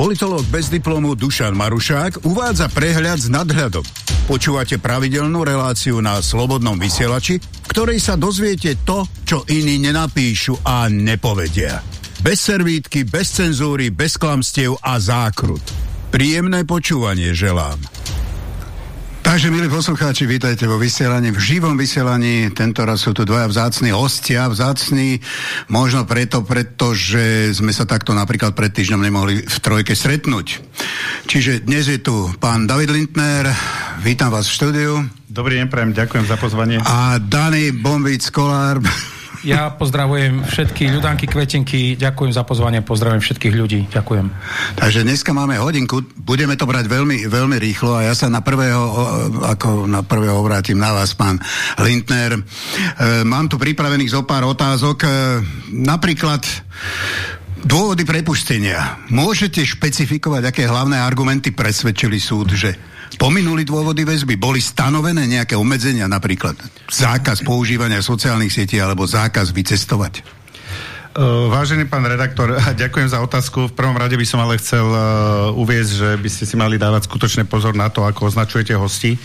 Politolog bez diplomu Dušan Marušák uvádza prehľad s nadhľadom. Počúvate pravidelnú reláciu na Slobodnom vysielači, v ktorej sa dozviete to, čo iní nenapíšu a nepovedia. Bez servítky, bez cenzúry, bez klamstiev a zákrut. Príjemné počúvanie želám. Takže, milí poslucháči, vítajte vo vysielaní, v živom vysielaní. Tento raz sú tu dvaja vzácni hostia, vzácni možno preto, pretože sme sa takto napríklad pred týždňom nemohli v trojke stretnúť. Čiže dnes je tu pán David Lindner, vítam vás v štúdiu. Dobrý deň, prajem, ďakujem za pozvanie. A Dani Bombic Kolár, ja pozdravujem všetky ľudánky, kvetinky, ďakujem za pozvanie, pozdravujem všetkých ľudí, ďakujem. Takže dneska máme hodinku, budeme to brať veľmi, veľmi rýchlo a ja sa na prvého, ako na prvého obrátim na vás, pán Lindner. E, mám tu pripravených zo pár otázok, e, napríklad Dôvody prepustenia. Môžete špecifikovať, aké hlavné argumenty presvedčili súd, že pominuli dôvody väzby? Boli stanovené nejaké obmedzenia, napríklad zákaz používania sociálnych sietí alebo zákaz vycestovať? Uh, vážený pán redaktor, ďakujem za otázku. V prvom rade by som ale chcel uh, uviezť, že by ste si mali dávať skutočne pozor na to, ako označujete hosti,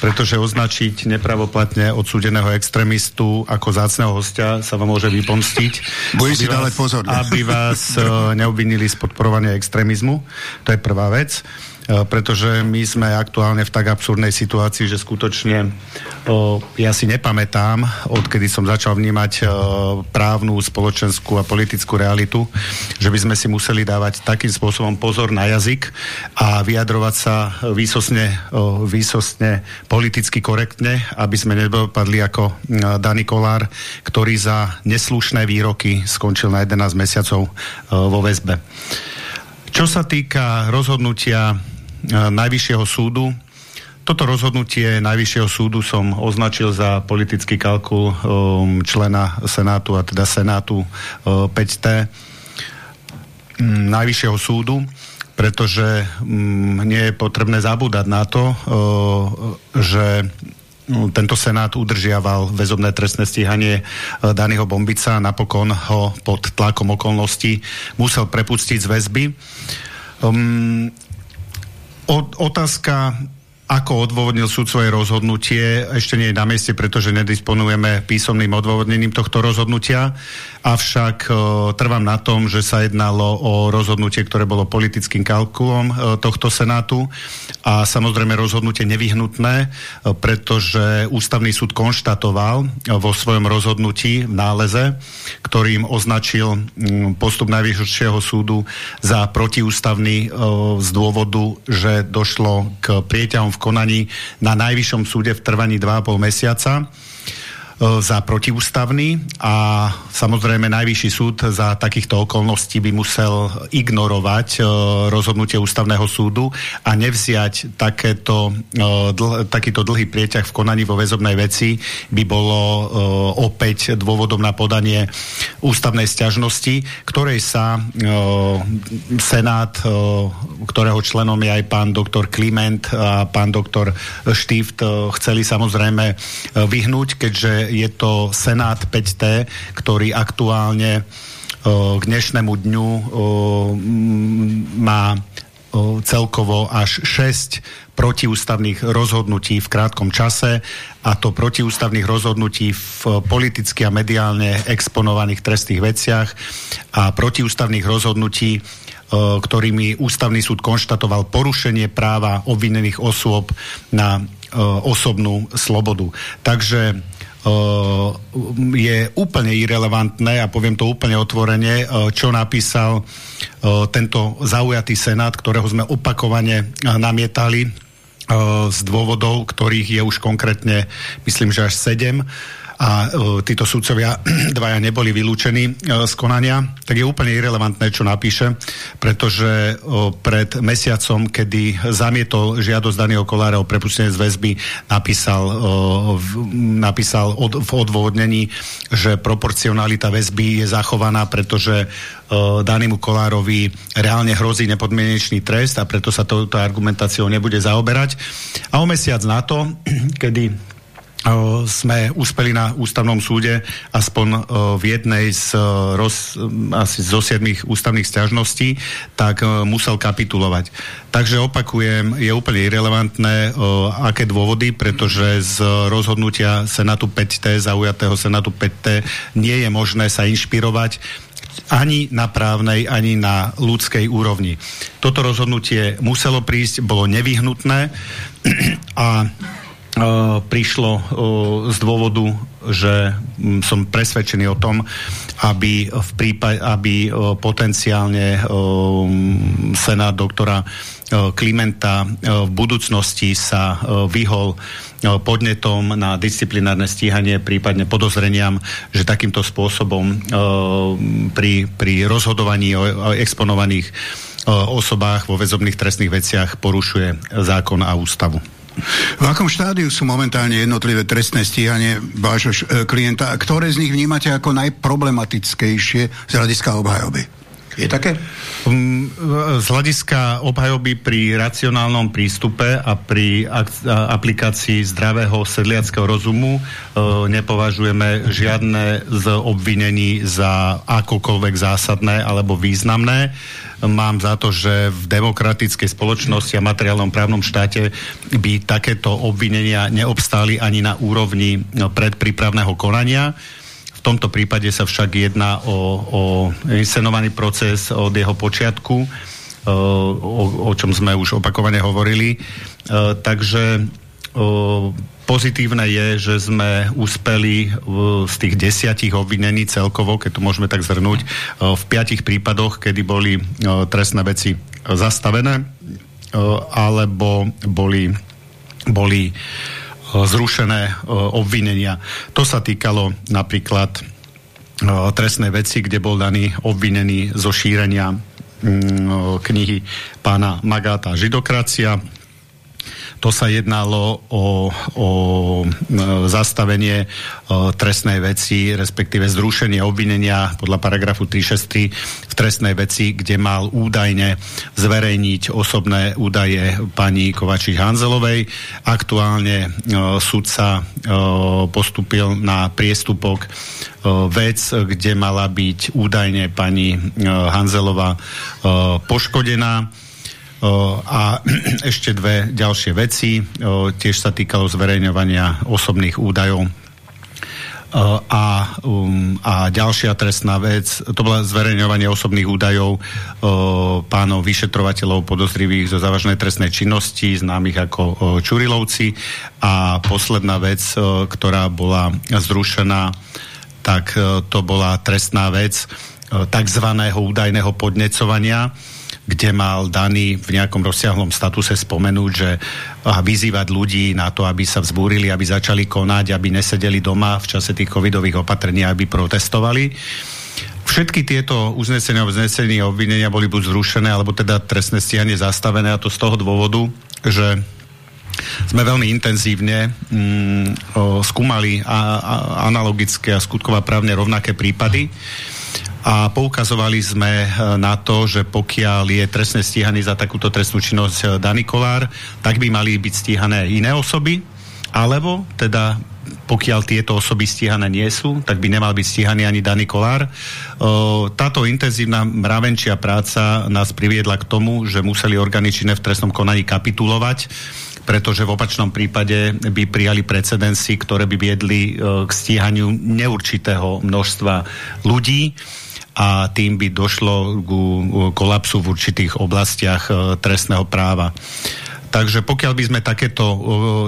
pretože označiť nepravoplatne odsúdeného extrémistu ako zácného hostia sa vám môže vypomstiť. Budem si dávať pozor. Aby vás uh, neobvinili z podporovania extrémizmu. To je prvá vec. E, pretože my sme aktuálne v tak absurdnej situácii, že skutočne o, ja si nepamätám, odkedy som začal vnímať o, právnu, spoločenskú a politickú realitu, že by sme si museli dávať takým spôsobom pozor na jazyk a vyjadrovať sa výsosne, výsosne politicky korektne, aby sme nedopadli ako Dani Kolár, ktorý za neslušné výroky skončil na 11 mesiacov vo väzbe. Čo sa týka rozhodnutia Najvyššieho súdu. Toto rozhodnutie Najvyššieho súdu som označil za politický kalkul um, člena Senátu, a teda Senátu uh, 5T um, Najvyššieho súdu, pretože nie je potrebné zabúdať na to, že tento senát udržiaval väzobné trestné stíhanie daného bombica a napokon ho pod tlakom okolností musel prepustiť z väzby. Um, otázka ako odôvodnil súd svoje rozhodnutie, ešte nie je na mieste, pretože nedisponujeme písomným odôvodnením tohto rozhodnutia, avšak e, trvám na tom, že sa jednalo o rozhodnutie, ktoré bolo politickým kalkulom e, tohto Senátu. A samozrejme rozhodnutie nevyhnutné, e, pretože ústavný súd konštatoval e, vo svojom rozhodnutí v náleze, ktorým označil m, postup Najvyššieho súdu za protiústavný e, z dôvodu, že došlo k prieťahom v konaní na Najvyššom súde v trvaní 2,5 mesiaca za protiústavný a samozrejme Najvyšší súd za takýchto okolností by musel ignorovať e, rozhodnutie ústavného súdu a nevziať takéto, e, dl, takýto dlhý prieťah v konaní vo väzobnej veci by bolo opäť dôvodom na podanie ústavnej sťažnosti, ktorej sa Senát, ktorého členom je aj pán doktor Kliment a pán doktor Štift chceli samozrejme vyhnúť, keďže je to Senát 5T, ktorý aktuálne k dnešnému dňu má celkovo až 6 protiústavných rozhodnutí v krátkom čase a to protiústavných rozhodnutí v politicky a mediálne exponovaných trestných veciach a protiústavných rozhodnutí ktorými ústavný súd konštatoval porušenie práva obvinených osôb na osobnú slobodu. Takže je úplne irrelevantné a poviem to úplne otvorene, čo napísal tento zaujatý senát, ktorého sme opakovane namietali z dôvodov, ktorých je už konkrétne, myslím, že až sedem a uh, títo súdcovia dvaja neboli vylúčení uh, z konania, tak je úplne irrelevantné, čo napíše, pretože pred mesiacom, kedy zamietol žiadosť Daniel Kolára o prepustenie z väzby, napísal, napísal od, v odôvodnení, že proporcionalita väzby je zachovaná, pretože Danimu Kolárovi reálne hrozí nepodmienečný trest a preto sa touto argumentáciou nebude zaoberať. A o mesiac na to, kedy sme uspeli na ústavnom súde aspoň v jednej z, roz, asi zo siedmých ústavných stiažností, tak musel kapitulovať. Takže opakujem, je úplne irrelevantné, aké dôvody, pretože z rozhodnutia Senátu 5T, zaujatého Senátu 5T, nie je možné sa inšpirovať ani na právnej, ani na ľudskej úrovni. Toto rozhodnutie muselo prísť, bolo nevyhnutné a prišlo uh, z dôvodu, že um, som presvedčený o tom, aby, v prípade, aby uh, potenciálne um, senát doktora Klimenta v budúcnosti sa vyhol podnetom na disciplinárne stíhanie, prípadne podozreniam, že takýmto spôsobom pri, pri rozhodovaní o exponovaných osobách vo väzobných trestných veciach porušuje zákon a ústavu. V akom štádiu sú momentálne jednotlivé trestné stíhanie vášho e, klienta ktoré z nich vnímate ako najproblematickejšie z hľadiska obhajoby? Je také? Um, z hľadiska obhajoby pri racionálnom prístupe a pri aplikácii zdravého sedliackého rozumu uh, nepovažujeme žiadne z obvinení za akokoľvek zásadné alebo významné mám za to, že v demokratickej spoločnosti a materiálnom právnom štáte by takéto obvinenia neobstáli ani na úrovni no, predprípravného konania. V tomto prípade sa však jedná o, o inscenovaný proces od jeho počiatku, o, o čom sme už opakovane hovorili. Takže Pozitívne je, že sme uspeli z tých desiatich obvinení celkovo, keď to môžeme tak zhrnúť, v piatich prípadoch, kedy boli trestné veci zastavené alebo boli, boli zrušené obvinenia. To sa týkalo napríklad trestnej veci, kde bol daný obvinený zo šírenia knihy pána Magáta Židokracia, to sa jednalo o, o e, zastavenie e, trestnej veci, respektíve zrušenie obvinenia podľa paragrafu 363 v trestnej veci, kde mal údajne zverejniť osobné údaje pani Kovačík Hanzelovej. Aktuálne e, sudca postupil na priestupok vec, kde mala byť údajne pani Hanzelová poškodená a ešte dve ďalšie veci. Tiež sa týkalo zverejňovania osobných údajov a, um, a ďalšia trestná vec, to bola zverejňovanie osobných údajov pánov vyšetrovateľov podozrivých zo závažnej trestnej činnosti, známych ako Čurilovci. A posledná vec, ktorá bola zrušená, tak to bola trestná vec uh, údajného podnecovania, kde mal daný v nejakom rozsiahlom statuse spomenúť, že a vyzývať ľudí na to, aby sa vzbúrili, aby začali konať, aby nesedeli doma v čase tých covidových opatrení, aby protestovali. Všetky tieto uznesenia a uznesenia obvinenia boli buď zrušené, alebo teda trestné stíhanie zastavené a to z toho dôvodu, že sme veľmi intenzívne mm, o, skúmali a, a, analogické a skutková právne rovnaké prípady. Mm a poukazovali sme e, na to, že pokiaľ je trestne stíhaný za takúto trestnú činnosť e, Dani Kolár, tak by mali byť stíhané iné osoby, alebo teda pokiaľ tieto osoby stíhané nie sú, tak by nemal byť stíhaný ani Dani Kolár. E, táto intenzívna mravenčia práca nás priviedla k tomu, že museli orgány činné v trestnom konaní kapitulovať pretože v opačnom prípade by prijali precedensy, ktoré by viedli k stíhaniu neurčitého množstva ľudí a tým by došlo ku kolapsu v určitých oblastiach e, trestného práva. Takže pokiaľ by sme takéto, e,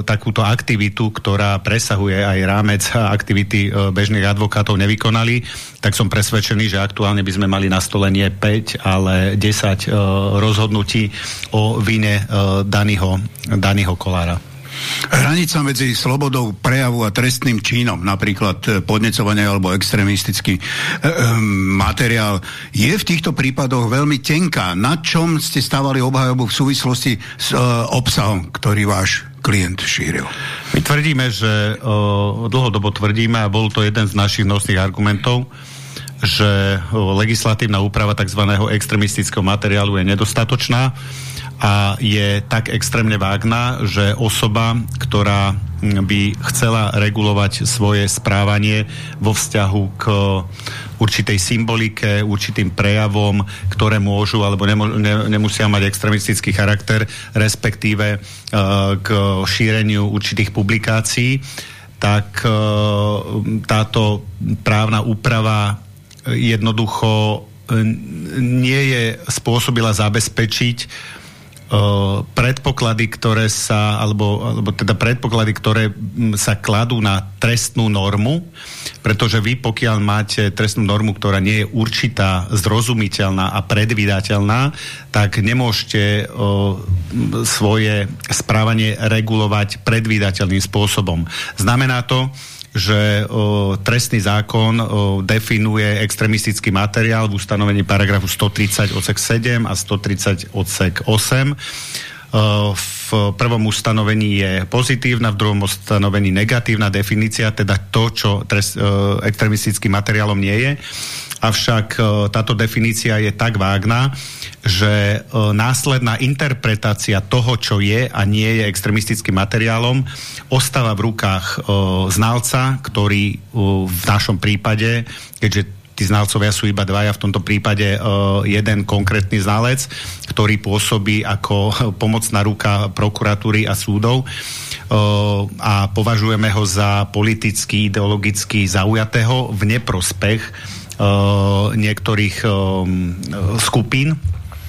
takúto aktivitu, ktorá presahuje aj rámec aktivity e, bežných advokátov nevykonali, tak som presvedčený, že aktuálne by sme mali na stole nie 5, ale 10 rozhodnutí o vine daného, daného kolára. Hranica medzi slobodou prejavu a trestným činom, napríklad e, podnecovanie alebo extrémistický e, e, materiál, je v týchto prípadoch veľmi tenká. Na čom ste stávali obhajobu v súvislosti s e, obsahom, ktorý váš klient šíril? My tvrdíme, že o, dlhodobo tvrdíme, a bol to jeden z našich nosných argumentov, že legislatívna úprava tzv. extremistického materiálu je nedostatočná a je tak extrémne vágna, že osoba, ktorá by chcela regulovať svoje správanie vo vzťahu k určitej symbolike, určitým prejavom, ktoré môžu alebo nemusia mať extremistický charakter, respektíve uh, k šíreniu určitých publikácií, tak uh, táto právna úprava jednoducho nie je spôsobila zabezpečiť predpoklady, ktoré sa, alebo, alebo teda predpoklady, ktoré sa kladú na trestnú normu, pretože vy, pokiaľ máte trestnú normu, ktorá nie je určitá, zrozumiteľná a predvydateľná, tak nemôžete o, svoje správanie regulovať predvydateľným spôsobom. Znamená to, že o, trestný zákon o, definuje extremistický materiál v ustanovení paragrafu 130 odsek 7 a 130 odsek 8. O, v prvom ustanovení je pozitívna, v druhom ustanovení negatívna definícia, teda to, čo trest, o, extremistickým materiálom nie je. Avšak o, táto definícia je tak vágna, že následná interpretácia toho, čo je a nie je extremistickým materiálom, ostáva v rukách znalca, ktorý v našom prípade, keďže tí znalcovia sú iba dvaja, v tomto prípade uh, jeden konkrétny znalec, ktorý pôsobí ako pomocná ruka prokuratúry a súdov. Uh, a považujeme ho za politicky, ideologicky zaujatého v neprospech uh, niektorých skupín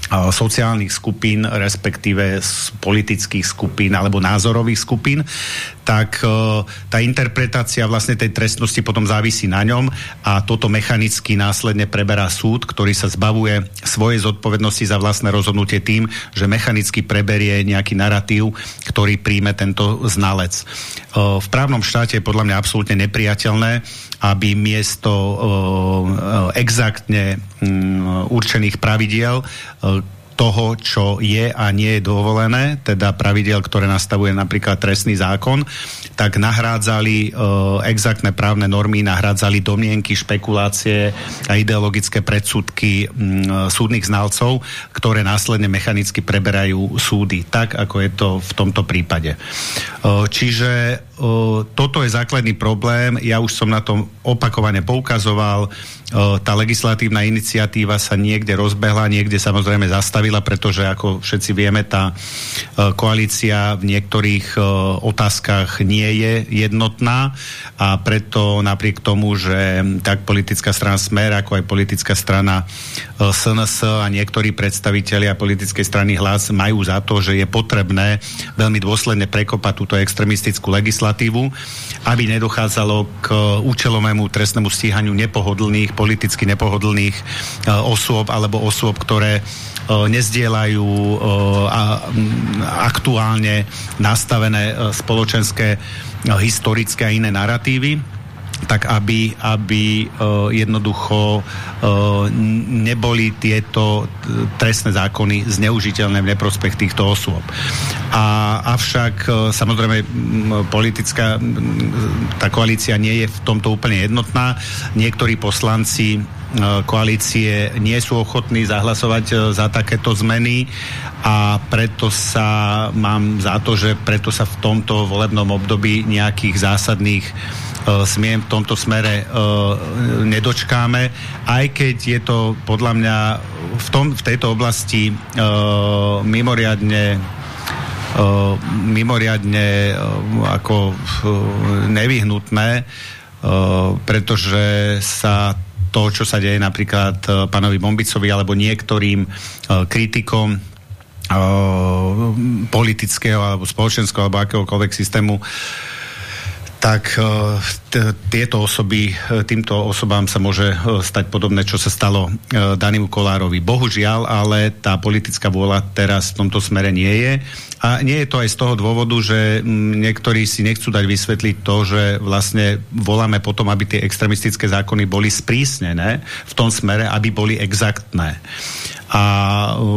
sociálnych skupín, respektíve z politických skupín alebo názorových skupín, tak e, tá interpretácia vlastne tej trestnosti potom závisí na ňom a toto mechanicky následne preberá súd, ktorý sa zbavuje svojej zodpovednosti za vlastné rozhodnutie tým, že mechanicky preberie nejaký narratív, ktorý príjme tento znalec. E, v právnom štáte je podľa mňa absolútne nepriateľné, aby miesto exaktne určených pravidiel uh, toho, čo je a nie je dovolené, teda pravidel, ktoré nastavuje napríklad trestný zákon, tak nahrádzali e, exaktné právne normy, nahrádzali domienky, špekulácie a ideologické predsudky m, súdnych znalcov, ktoré následne mechanicky preberajú súdy, tak ako je to v tomto prípade. E, čiže toto je základný problém. Ja už som na tom opakovane poukazoval. Tá legislatívna iniciatíva sa niekde rozbehla, niekde samozrejme zastavila, pretože ako všetci vieme, tá koalícia v niektorých otázkach nie je jednotná a preto napriek tomu, že tak politická strana Smer, ako aj politická strana SNS a niektorí predstavitelia politickej strany Hlas majú za to, že je potrebné veľmi dôsledne prekopať túto extremistickú legislatívu legislatívu, aby nedochádzalo k účelovému trestnému stíhaniu nepohodlných, politicky nepohodlných e, osôb alebo osôb, ktoré e, nezdielajú e, aktuálne nastavené spoločenské, historické a iné narratívy tak aby, aby uh, jednoducho uh, neboli tieto trestné zákony zneužiteľné v neprospech týchto osôb. A, avšak uh, samozrejme politická tá koalícia nie je v tomto úplne jednotná. Niektorí poslanci koalície nie sú ochotní zahlasovať za takéto zmeny a preto sa mám za to, že preto sa v tomto volebnom období nejakých zásadných smiem v tomto smere nedočkáme, aj keď je to podľa mňa v, tom, v tejto oblasti mimoriadne mimoriadne ako nevyhnutné, pretože sa to, čo sa deje napríklad pánovi Bombicovi alebo niektorým kritikom politického alebo spoločenského alebo akéhokoľvek systému tak e, tieto osoby, e, týmto osobám sa môže e, stať podobné, čo sa stalo Danimu Kolárovi. Bohužiaľ, ale tá politická vôľa teraz v tomto smere nie je. A nie je to aj z toho dôvodu, že niektorí si nechcú dať vysvetliť to, že vlastne voláme potom, aby tie extremistické zákony boli sprísnené v tom smere, aby boli exaktné. A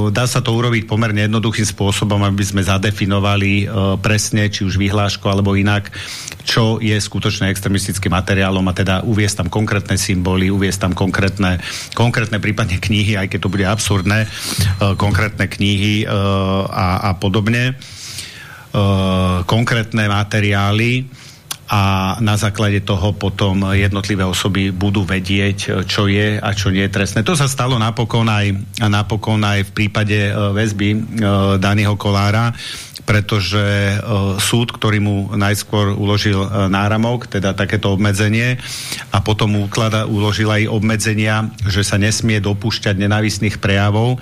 dá sa to urobiť pomerne jednoduchým spôsobom, aby sme zadefinovali presne, či už vyhláško alebo inak, čo je skutočne extremistickým materiálom a teda uviesť tam konkrétne symboly, uviesť tam konkrétne, konkrétne prípadne knihy, aj keď to bude absurdné, konkrétne knihy a, a podobne, konkrétne materiály a na základe toho potom jednotlivé osoby budú vedieť, čo je a čo nie je trestné. To sa stalo napokon aj, napokon aj v prípade e, väzby e, Daniho Kolára, pretože e, súd, ktorý mu najskôr uložil náramok, teda takéto obmedzenie, a potom mu uklada, uložil aj obmedzenia, že sa nesmie dopúšťať nenávistných prejavov,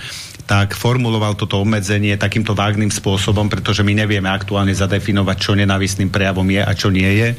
tak formuloval toto obmedzenie takýmto vágným spôsobom, pretože my nevieme aktuálne zadefinovať, čo nenávistným prejavom je a čo nie je.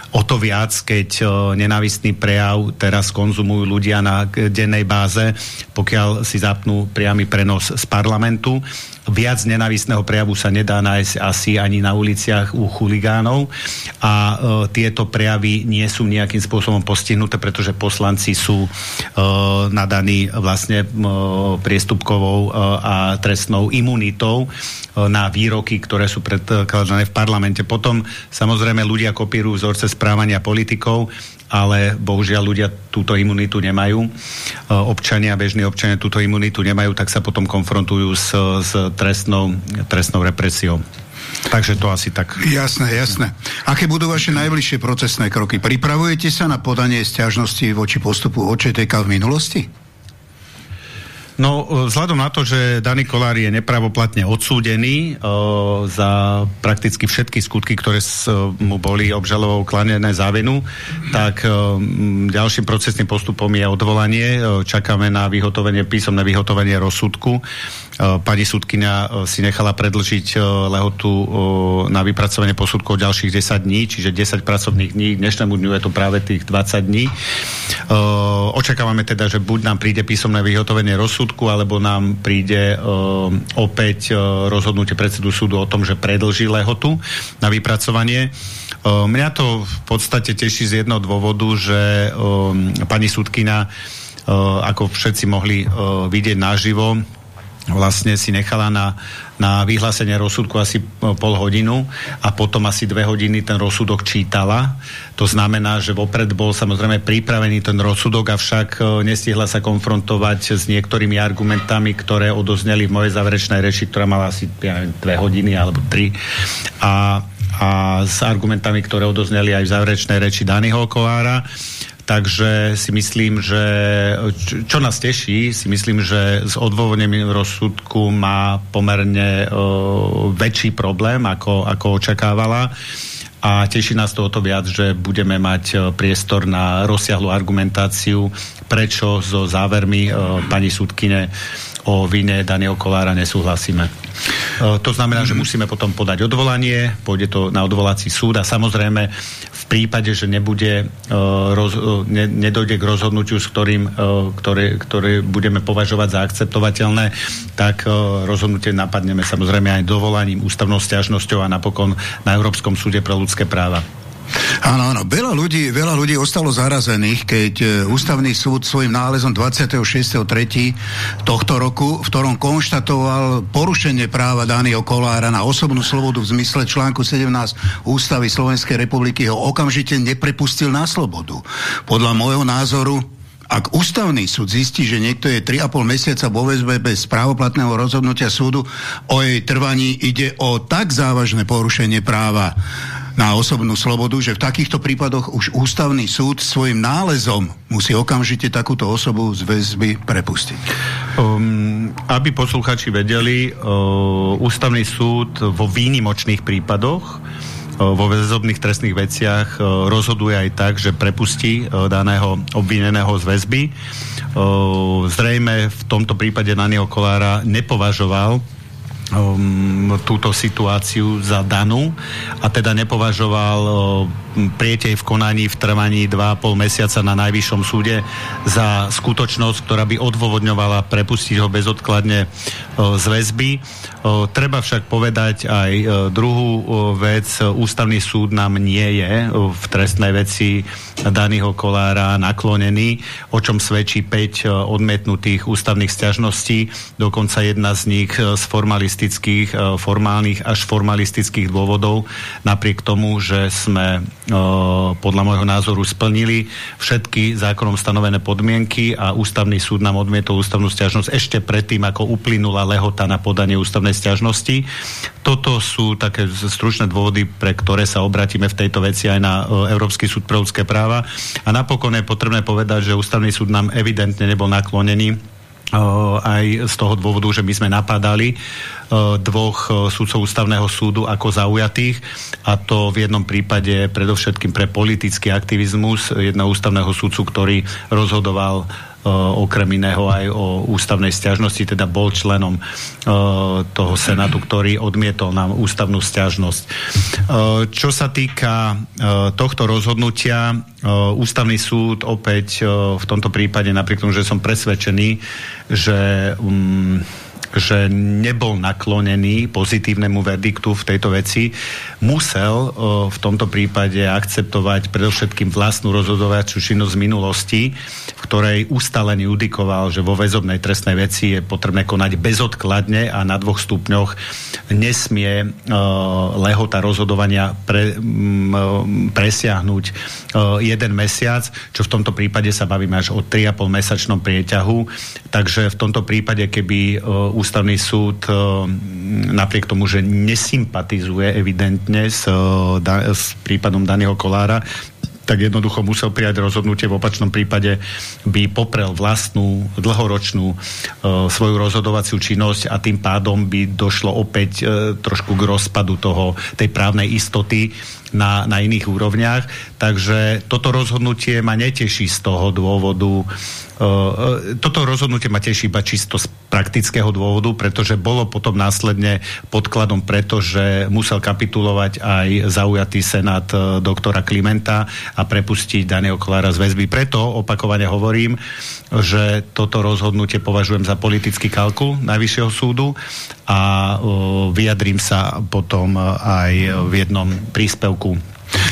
O to viac, keď nenávistný prejav teraz konzumujú ľudia na dennej báze, pokiaľ si zapnú priamy prenos z parlamentu viac nenavistného prejavu sa nedá nájsť asi ani na uliciach u chuligánov a e, tieto prejavy nie sú nejakým spôsobom postihnuté, pretože poslanci sú e, nadaní vlastne e, priestupkovou e, a trestnou imunitou e, na výroky, ktoré sú predkladané v parlamente. Potom samozrejme ľudia kopírujú vzorce správania politikov ale bohužiaľ ľudia túto imunitu nemajú. E, občania, bežní občania túto imunitu nemajú, tak sa potom konfrontujú s, s trestnou, trestnou represiou. Takže to asi tak. Jasné, jasné. Aké budú vaše najbližšie procesné kroky? Pripravujete sa na podanie stiažnosti voči postupu OČTK v minulosti? No, vzhľadom na to, že Dani Kolár je nepravoplatne odsúdený uh, za prakticky všetky skutky, ktoré s, uh, mu boli obžalovou klanené za vinu, tak uh, ďalším procesným postupom je odvolanie. Uh, čakáme na vyhotovenie, písomné vyhotovenie rozsudku. Pani súdkynia si nechala predlžiť lehotu na vypracovanie posudkov ďalších 10 dní, čiže 10 pracovných dní. Dnešnému dňu je to práve tých 20 dní. Očakávame teda, že buď nám príde písomné vyhotovenie rozsudku, alebo nám príde opäť rozhodnutie predsedu súdu o tom, že predlží lehotu na vypracovanie. Mňa to v podstate teší z jedného dôvodu, že pani súdkina ako všetci mohli vidieť naživo, vlastne si nechala na, na vyhlásenie rozsudku asi pol hodinu a potom asi dve hodiny ten rozsudok čítala. To znamená, že vopred bol samozrejme pripravený ten rozsudok, avšak e, nestihla sa konfrontovať s niektorými argumentami, ktoré odozneli v mojej záverečnej reči, ktorá mala asi ja neviem, dve hodiny alebo tri. A a s argumentami, ktoré odozneli aj v záverečnej reči Danyho Kovára. Takže si myslím, že čo nás teší, si myslím, že s odôvodnením rozsudku má pomerne uh, väčší problém, ako, ako očakávala a teší nás to o to viac, že budeme mať priestor na rozsiahlu argumentáciu, prečo so závermi uh, pani súdkine o vine Daniel Kolára nesúhlasíme. E, to znamená, že musíme potom podať odvolanie, pôjde to na odvolací súd a samozrejme v prípade, že nebude, e, roz, e, ne, nedojde k rozhodnutiu, s ktorým, ktoré, ktoré budeme považovať za akceptovateľné, tak rozhodnutie napadneme samozrejme aj dovolaním, ústavnou stiažnosťou a napokon na Európskom súde pre ľudské práva. Áno, áno. Veľa ľudí, veľa ľudí ostalo zarazených, keď e, ústavný súd svojim nálezom 26.3. tohto roku, v ktorom konštatoval porušenie práva Daniel Kolára na osobnú slobodu v zmysle článku 17 Ústavy Slovenskej republiky ho okamžite neprepustil na slobodu. Podľa môjho názoru ak ústavný súd zistí, že niekto je 3,5 mesiaca vo väzbe bez právoplatného rozhodnutia súdu, o jej trvaní ide o tak závažné porušenie práva na osobnú slobodu, že v takýchto prípadoch už ústavný súd svojim nálezom musí okamžite takúto osobu z väzby prepustiť. Um, aby posluchači vedeli, uh, ústavný súd vo výnimočných prípadoch uh, vo väzobných trestných veciach uh, rozhoduje aj tak, že prepustí uh, daného obvineného z väzby. Zrejme v tomto prípade Naniho Kolára nepovažoval um, túto situáciu za danú a teda nepovažoval prietej v konaní v trvaní 2,5 mesiaca na najvyššom súde za skutočnosť, ktorá by odôvodňovala prepustiť ho bezodkladne z väzby. Treba však povedať aj druhú vec. Ústavný súd nám nie je v trestnej veci daného kolára naklonený, o čom svedčí 5 odmetnutých ústavných stiažností, dokonca jedna z nich z formalistických, formálnych až formalistických dôvodov, napriek tomu, že sme podľa môjho názoru splnili všetky zákonom stanovené podmienky a ústavný súd nám odmietol ústavnú stiažnosť ešte predtým, ako uplynula lehota na podanie ústavnej stiažnosti. Toto sú také stručné dôvody, pre ktoré sa obratíme v tejto veci aj na Európsky súd pre ľudské práva. A napokon je potrebné povedať, že ústavný súd nám evidentne nebol naklonený aj z toho dôvodu, že my sme napadali dvoch súdcov ústavného súdu ako zaujatých a to v jednom prípade predovšetkým pre politický aktivizmus jedného ústavného súdcu, ktorý rozhodoval okrem iného aj o ústavnej stiažnosti, teda bol členom toho Senátu, ktorý odmietol nám ústavnú stiažnosť. Čo sa týka tohto rozhodnutia, ústavný súd opäť v tomto prípade, napriek tomu, že som presvedčený, že um, že nebol naklonený pozitívnemu verdiktu v tejto veci, musel v tomto prípade akceptovať predovšetkým vlastnú rozhodovaciu činnosť z minulosti, v ktorej ustále judikoval, že vo väzobnej trestnej veci je potrebné konať bezodkladne a na dvoch stupňoch nesmie lehota rozhodovania pre, presiahnuť jeden mesiac, čo v tomto prípade sa bavíme až o 3,5 mesačnom prieťahu. Takže v tomto prípade, keby ústavný súd e, napriek tomu, že nesympatizuje evidentne s, e, s prípadom daného Kolára, tak jednoducho musel prijať rozhodnutie. V opačnom prípade by poprel vlastnú dlhoročnú e, svoju rozhodovaciu činnosť a tým pádom by došlo opäť e, trošku k rozpadu toho, tej právnej istoty na, na iných úrovniach. Takže toto rozhodnutie ma neteší z toho dôvodu, toto rozhodnutie ma teší iba čisto z praktického dôvodu, pretože bolo potom následne podkladom preto, že musel kapitulovať aj zaujatý senát e, doktora Klimenta a prepustiť daného Kolára z väzby. Preto opakovane hovorím, že toto rozhodnutie považujem za politický kalkul Najvyššieho súdu a vyjadrím sa potom aj v jednom príspevku cool.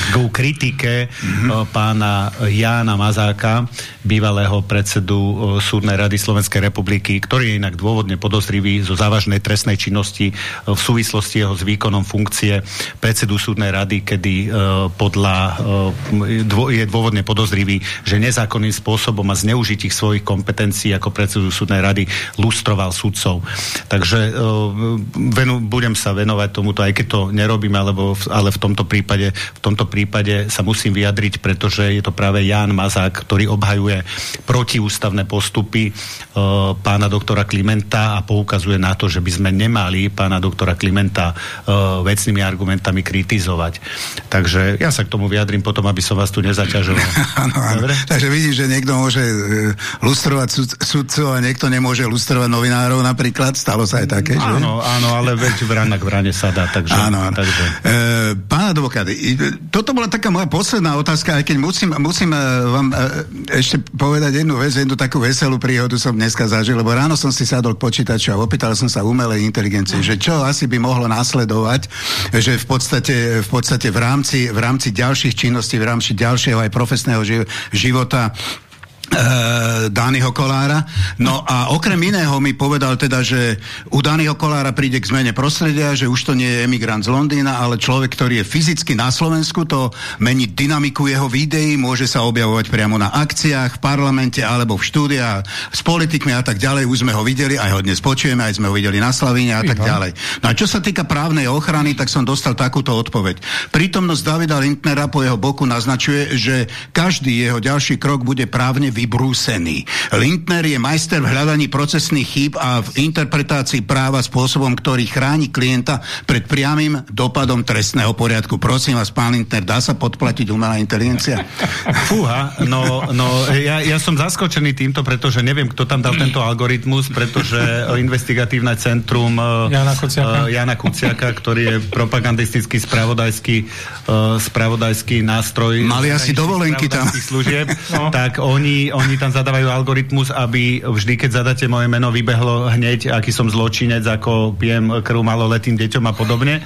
Ku kritike mm-hmm. pána Jána Mazáka, bývalého predsedu e, Súdnej rady Slovenskej republiky, ktorý je inak dôvodne podozrivý zo závažnej trestnej činnosti e, v súvislosti jeho s výkonom funkcie predsedu Súdnej rady, kedy podľa je dôvodne podozrivý, že nezákonným spôsobom a zneužitých svojich kompetencií ako predsedu Súdnej rady lustroval sudcov. Takže venu, budem sa venovať tomuto, aj keď to nerobím, alebo, ale v tomto prípade, v tomto prípade sa musím vyjadriť, pretože je to práve Ján Mazák, ktorý obhajuje protiústavné postupy e, pána doktora Klimenta a poukazuje na to, že by sme nemali pána doktora Klimenta e, vecnými argumentami kritizovať. Takže ja sa k tomu vyjadrím potom, aby som vás tu nezaťažoval. Takže vidíš, že niekto môže e, lustrovať sud, sudcov a niekto nemôže lustrovať novinárov napríklad. Stalo sa aj také, že? Áno, áno, ale veď vrana k vrane sa dá. Takže, áno, áno. Takže... E, pán advokát, toto bola taká moja posledná otázka, aj keď musím, musím uh, vám uh, ešte povedať jednu vec, jednu takú veselú príhodu som dneska zažil, lebo ráno som si sadol k počítaču a opýtal som sa umelej inteligencie, že čo asi by mohlo následovať, že v podstate, v podstate v rámci, v rámci ďalších činností, v rámci ďalšieho aj profesného života E, Dányho Kolára. No a okrem iného mi povedal teda, že u Dányho Kolára príde k zmene prostredia, že už to nie je emigrant z Londýna, ale človek, ktorý je fyzicky na Slovensku, to mení dynamiku jeho videí, môže sa objavovať priamo na akciách, v parlamente alebo v štúdiách s politikmi a tak ďalej. Už sme ho videli, aj ho dnes počujeme, aj sme ho videli na Slavíne a tak ďalej. No a čo sa týka právnej ochrany, tak som dostal takúto odpoveď. Prítomnosť Davida Lindnera po jeho boku naznačuje, že každý jeho ďalší krok bude právne vybrúsený. Lindner je majster v hľadaní procesných chýb a v interpretácii práva spôsobom, ktorý chráni klienta pred priamým dopadom trestného poriadku. Prosím vás, pán Lindner, dá sa podplatiť umelá inteligencia? Fúha, no, no ja, ja som zaskočený týmto, pretože neviem, kto tam dal tento algoritmus, pretože investigatívne centrum e, Jana Kuciaka, uh, Jana Kuciaka ktorý je propagandistický spravodajský, uh, spravodajský nástroj Mali asi dovolenky tam. služieb, no. tak oni, oni tam zadávajú algoritmus, aby vždy, keď zadáte moje meno, vybehlo hneď, aký som zločinec, ako pijem krv maloletým deťom a podobne.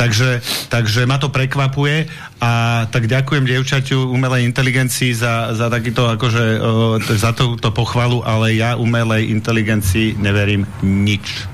takže, takže ma to prekvapuje a tak ďakujem dievčaťu umelej inteligencii za, za takýto akože uh, za túto pochvalu, ale ja umelej inteligencii neverím nič.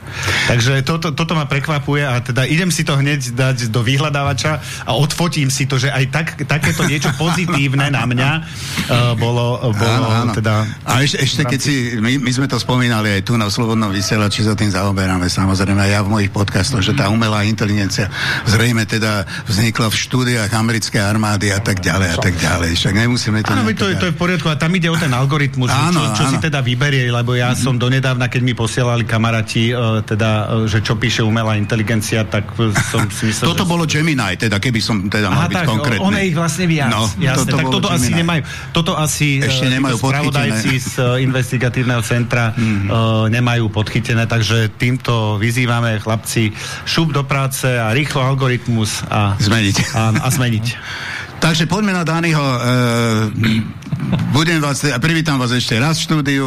Takže toto, toto ma prekvapuje a teda idem si to hneď dať do vyhľadávača a odfotím si to, že aj tak, takéto niečo pozitívne na mňa uh, bolo, bolo áno, áno. teda... A ešte, ešte keď si, my, my sme to spomínali aj tu na Slobodnom vysielači, sa tým zaoberáme samozrejme aj ja v mojich podcastoch, že tá umelá inteligencia zrejme teda vznikla v štúdiách americkej armády a tak ďalej a tak ďalej. Však nemusíme to... Áno, to, je, to je v poriadku a tam ide o ten algoritmus, áno, čo, čo áno. si teda vyberie, lebo ja som donedávna, keď mi posielali kamaráti uh, teda, e, že čo píše umelá inteligencia, tak som si myslel, Toto že... bolo Gemini, teda keby som teda mal Aha, byť tak, konkrétny. One ich vlastne viac. No, Jasne, toto tak toto Gemini. asi nemajú. Toto asi e, ešte nemajú spravodajci z uh, investigatívneho centra mm. uh, nemajú podchytené, takže týmto vyzývame chlapci šup do práce a rýchlo algoritmus a zmeniť. A, a zmeniť. Takže poďme na Dányho. E, budem vás, privítam vás ešte raz v štúdiu.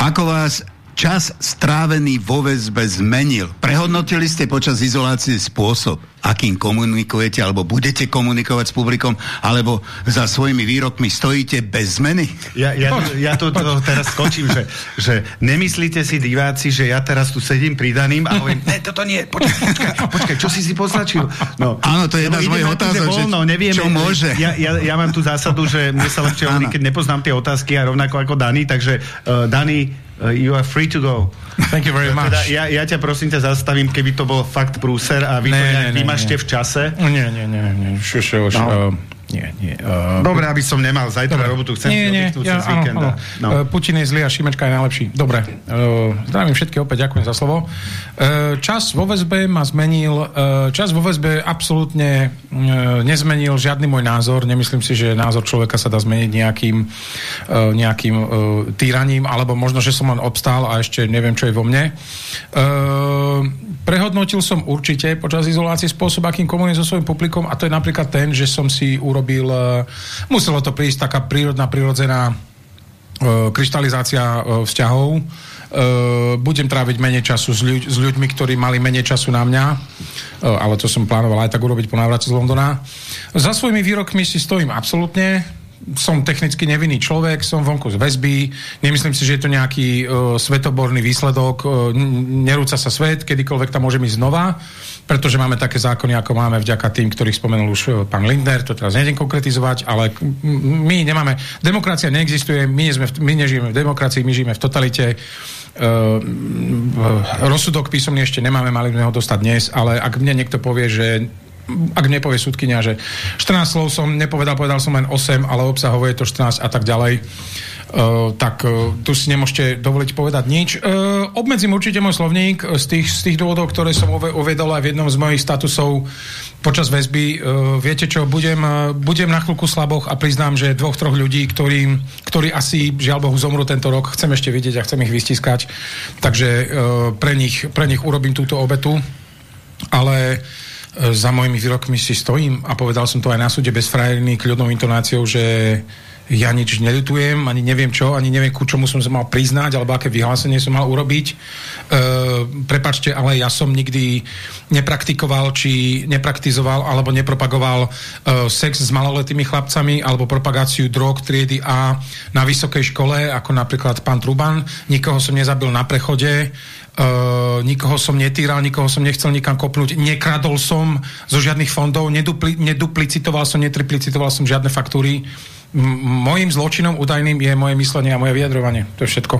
Ako vás čas strávený vo väzbe zmenil. Prehodnotili ste počas izolácie spôsob, akým komunikujete, alebo budete komunikovať s publikom, alebo za svojimi výrokmi stojíte bez zmeny? Ja, ja, ja to, to teraz skočím, že, že nemyslíte si, diváci, že ja teraz tu sedím pridaným a hovorím, ne, toto nie, počkaj, počkaj, počkaj, čo si si poznačil? No, Áno, to je jedna z mojich otázok, že voľno, nevieme, čo môže. Ja, ja, ja mám tu zásadu, že mne sa lepšie hovorí, keď nepoznám tie otázky a rovnako ako Dani, takže uh, Dani, Uh, you are free to go. Thank you very much. Teda ja, ja ťa prosím ťa zastavím, keby to bol fakt prúser a vy ne, to nejak vymažte v čase. Nie, nie, nie. nie. Šuš, už, no. Nie, nie. Uh, Dobre, aby som nemal zajtra Dobre. robotu, chcem nie, nie, ja, cez áno, áno. No. Uh, Putin je zlý a Šimečka je najlepší. Dobre, uh, zdravím všetky opäť, ďakujem za slovo. Uh, čas vo väzbe ma zmenil, uh, čas vo väzbe absolútne uh, nezmenil žiadny môj názor, nemyslím si, že názor človeka sa dá zmeniť nejakým, uh, nejakým uh, týraním, alebo možno, že som len obstál a ešte neviem, čo je vo mne. Uh, prehodnotil som určite počas izolácie spôsob, akým komunikujem so svojím publikom a to je napríklad ten, že som si urobil urobil, e, muselo to prísť taká prírodná, prirodzená e, kryštalizácia e, vzťahov. Budem tráviť menej času s, ľuď, s ľuďmi, ktorí mali menej času na mňa, ale to som plánoval aj tak urobiť po návrate z Londona. Za svojimi výrokmi si stojím absolútne, som technicky nevinný človek, som vonku z väzby, nemyslím si, že je to nejaký uh, svetoborný výsledok, uh, nerúca sa svet, kedykoľvek tam môžem ísť znova pretože máme také zákony, ako máme vďaka tým, ktorých spomenul už e, pán Lindner, to teraz nejdem konkretizovať, ale my nemáme, demokracia neexistuje, my, sme, my nežijeme v demokracii, my žijeme v totalite, Uh, rozsudok písomný ešte nemáme, mali sme ho dostať dnes, ale ak mne niekto povie, že ak mne povie súdkynia, že 14 slov som nepovedal, povedal som len 8, ale obsahovo je to 14 a tak ďalej, tak uh, tu si nemôžete dovoliť povedať nič. Uh, obmedzím určite môj slovník z tých, z tých dôvodov, ktoré som uvedol aj v jednom z mojich statusov počas väzby. Viete čo, budem, budem na chvíľku slaboch a priznám, že dvoch, troch ľudí, ktorí, ktorí asi, žiaľ Bohu, zomru tento rok, chcem ešte vidieť a chcem ich vystiskať. Takže pre nich, pre nich urobím túto obetu. Ale za mojimi výrokmi si stojím a povedal som to aj na súde bez frajerný kľudnou intonáciou, že ja nič neľutujem, ani neviem čo, ani neviem, ku čomu som sa mal priznať, alebo aké vyhlásenie som mal urobiť. E, prepačte, ale ja som nikdy nepraktikoval, či nepraktizoval, alebo nepropagoval e, sex s maloletými chlapcami, alebo propagáciu drog triedy A na vysokej škole, ako napríklad pán Truban. Nikoho som nezabil na prechode, Uh, nikoho som netýral, nikoho som nechcel nikam kopnúť, nekradol som zo žiadnych fondov, nedupli, neduplicitoval som, netriplicitoval som žiadne faktúry. Mojím zločinom údajným je moje myslenie a moje vyjadrovanie. To je všetko.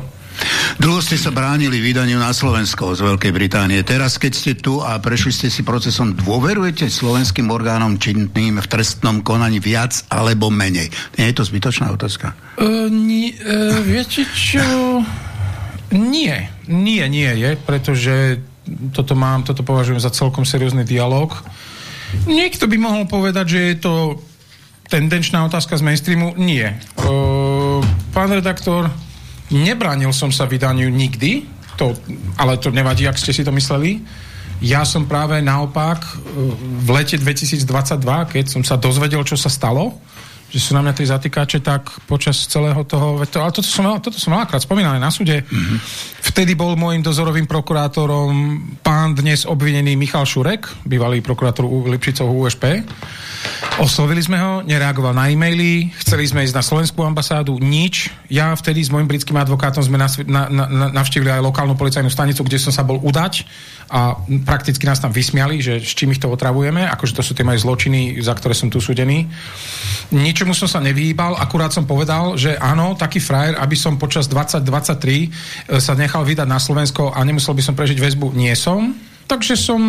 Dlho ste sa bránili vydaniu na Slovensko z Veľkej Británie. Teraz, keď ste tu a prešli ste si procesom, dôverujete slovenským orgánom činným v trestnom konaní viac alebo menej? Nie je to zbytočná otázka? Uh, nie, uh, viete čo? Nie. Nie, nie je, pretože toto mám, toto považujem za celkom seriózny dialog. Niekto by mohol povedať, že je to tendenčná otázka z mainstreamu. Nie. Uh, pán redaktor, Nebránil som sa vydaniu nikdy, to, ale to nevadí, ak ste si to mysleli. Ja som práve naopak v lete 2022, keď som sa dozvedel, čo sa stalo, že sú na mňa tie zatýkače, tak počas celého toho... To, ale toto som, toto som veľakrát spomínal aj na súde. Mm-hmm. Vtedy bol môjim dozorovým prokurátorom pán dnes obvinený Michal Šurek, bývalý prokurátor Lipšicov USP. Oslovili sme ho, nereagoval na e-maily, chceli sme ísť na slovenskú ambasádu, nič. Ja vtedy s môjim britským advokátom sme na, na, na, navštívili aj lokálnu policajnú stanicu, kde som sa bol udať a prakticky nás tam vysmiali, že s čím ich to otravujeme, akože to sú tie moje zločiny, za ktoré som tu súdený. Ničomu som sa nevyhýbal, akurát som povedal, že áno, taký frajer, aby som počas 2023 sa nechal vydať na Slovensko a nemusel by som prežiť väzbu, nie som Takže som,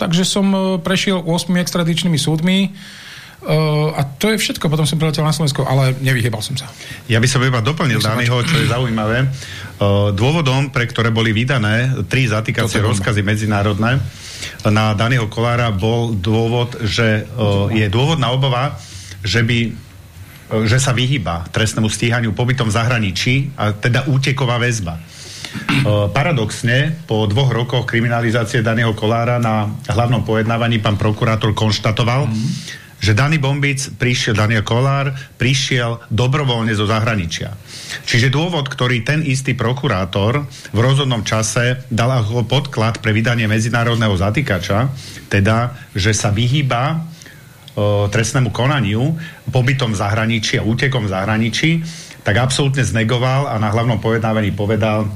takže som e, prešiel 8 extradičnými súdmi Uh, a to je všetko, potom som priletel na Slovensko, ale nevyhybal som sa. Ja by som iba doplnil Dányho, čo je zaujímavé. Uh, dôvodom, pre ktoré boli vydané tri zatýkacie rozkazy medzinárodné na daného Kolára bol dôvod, že uh, je dôvodná obava, že by že sa vyhýba trestnému stíhaniu pobytom v zahraničí a teda úteková väzba. Paradoxne, po dvoch rokoch kriminalizácie daného Kolára na hlavnom pojednávaní pán prokurátor konštatoval, mm. že daný Bombic prišiel, Daniel Kolár prišiel dobrovoľne zo zahraničia. Čiže dôvod, ktorý ten istý prokurátor v rozhodnom čase dal ako podklad pre vydanie medzinárodného zatýkača, teda, že sa vyhýba trestnému konaniu pobytom v zahraničí a útekom v zahraničí, tak absolútne znegoval a na hlavnom pojednávaní povedal,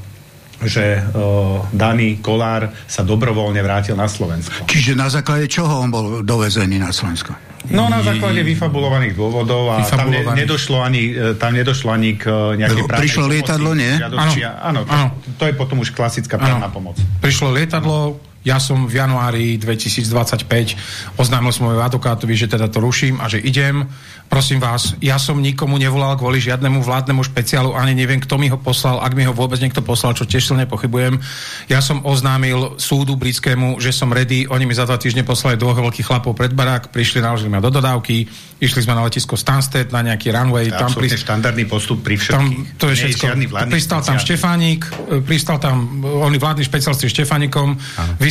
že uh, daný Kolár sa dobrovoľne vrátil na Slovensko. Čiže na základe čoho on bol dovezený na Slovensko? No na základe vyfabulovaných dôvodov a tam, ne, nedošlo ani, e, tam nedošlo ani k e, nejakej právnej Prišlo lietadlo, nie? Áno, áno, to, to je potom už klasická právna pomoc. Prišlo lietadlo, ja som v januári 2025 oznámil som môjmu advokátovi, že teda to ruším a že idem. Prosím vás, ja som nikomu nevolal kvôli žiadnemu vládnemu špeciálu, ani neviem, kto mi ho poslal, ak mi ho vôbec niekto poslal, čo tiež silne pochybujem. Ja som oznámil súdu britskému, že som ready. Oni mi za dva týždne poslali dvoch veľkých chlapov pred barák, prišli, naložili ma do dodávky, išli sme na letisko Stansted, na nejaký runway. Tam pri... štandardný postup pri všetkých. Tam, to je všetko. Pristal tam Štefánik, pristal tam, oni vládny špecialisti Štefánikom,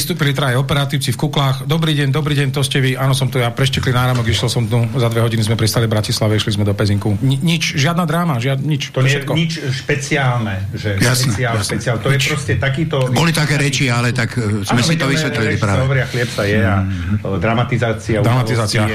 vystúpili traje operatívci v kuklách. Dobrý deň, dobrý deň, to ste vy. Áno, som tu ja preštekli náramok, išiel som tu, za dve hodiny sme pristali v Bratislave, išli sme do Pezinku. Ni, nič, žiadna dráma, žiad, nič. To, to je všetko. nič špeciálne, že jasne, špeciál, jasne. špeciál. To nič. je proste takýto... Boli také reči, ale tak e, sme ano, si to vysvetlili práve. Hovoria, chlieb sa je a mm. dramatizácia, dramatizácia.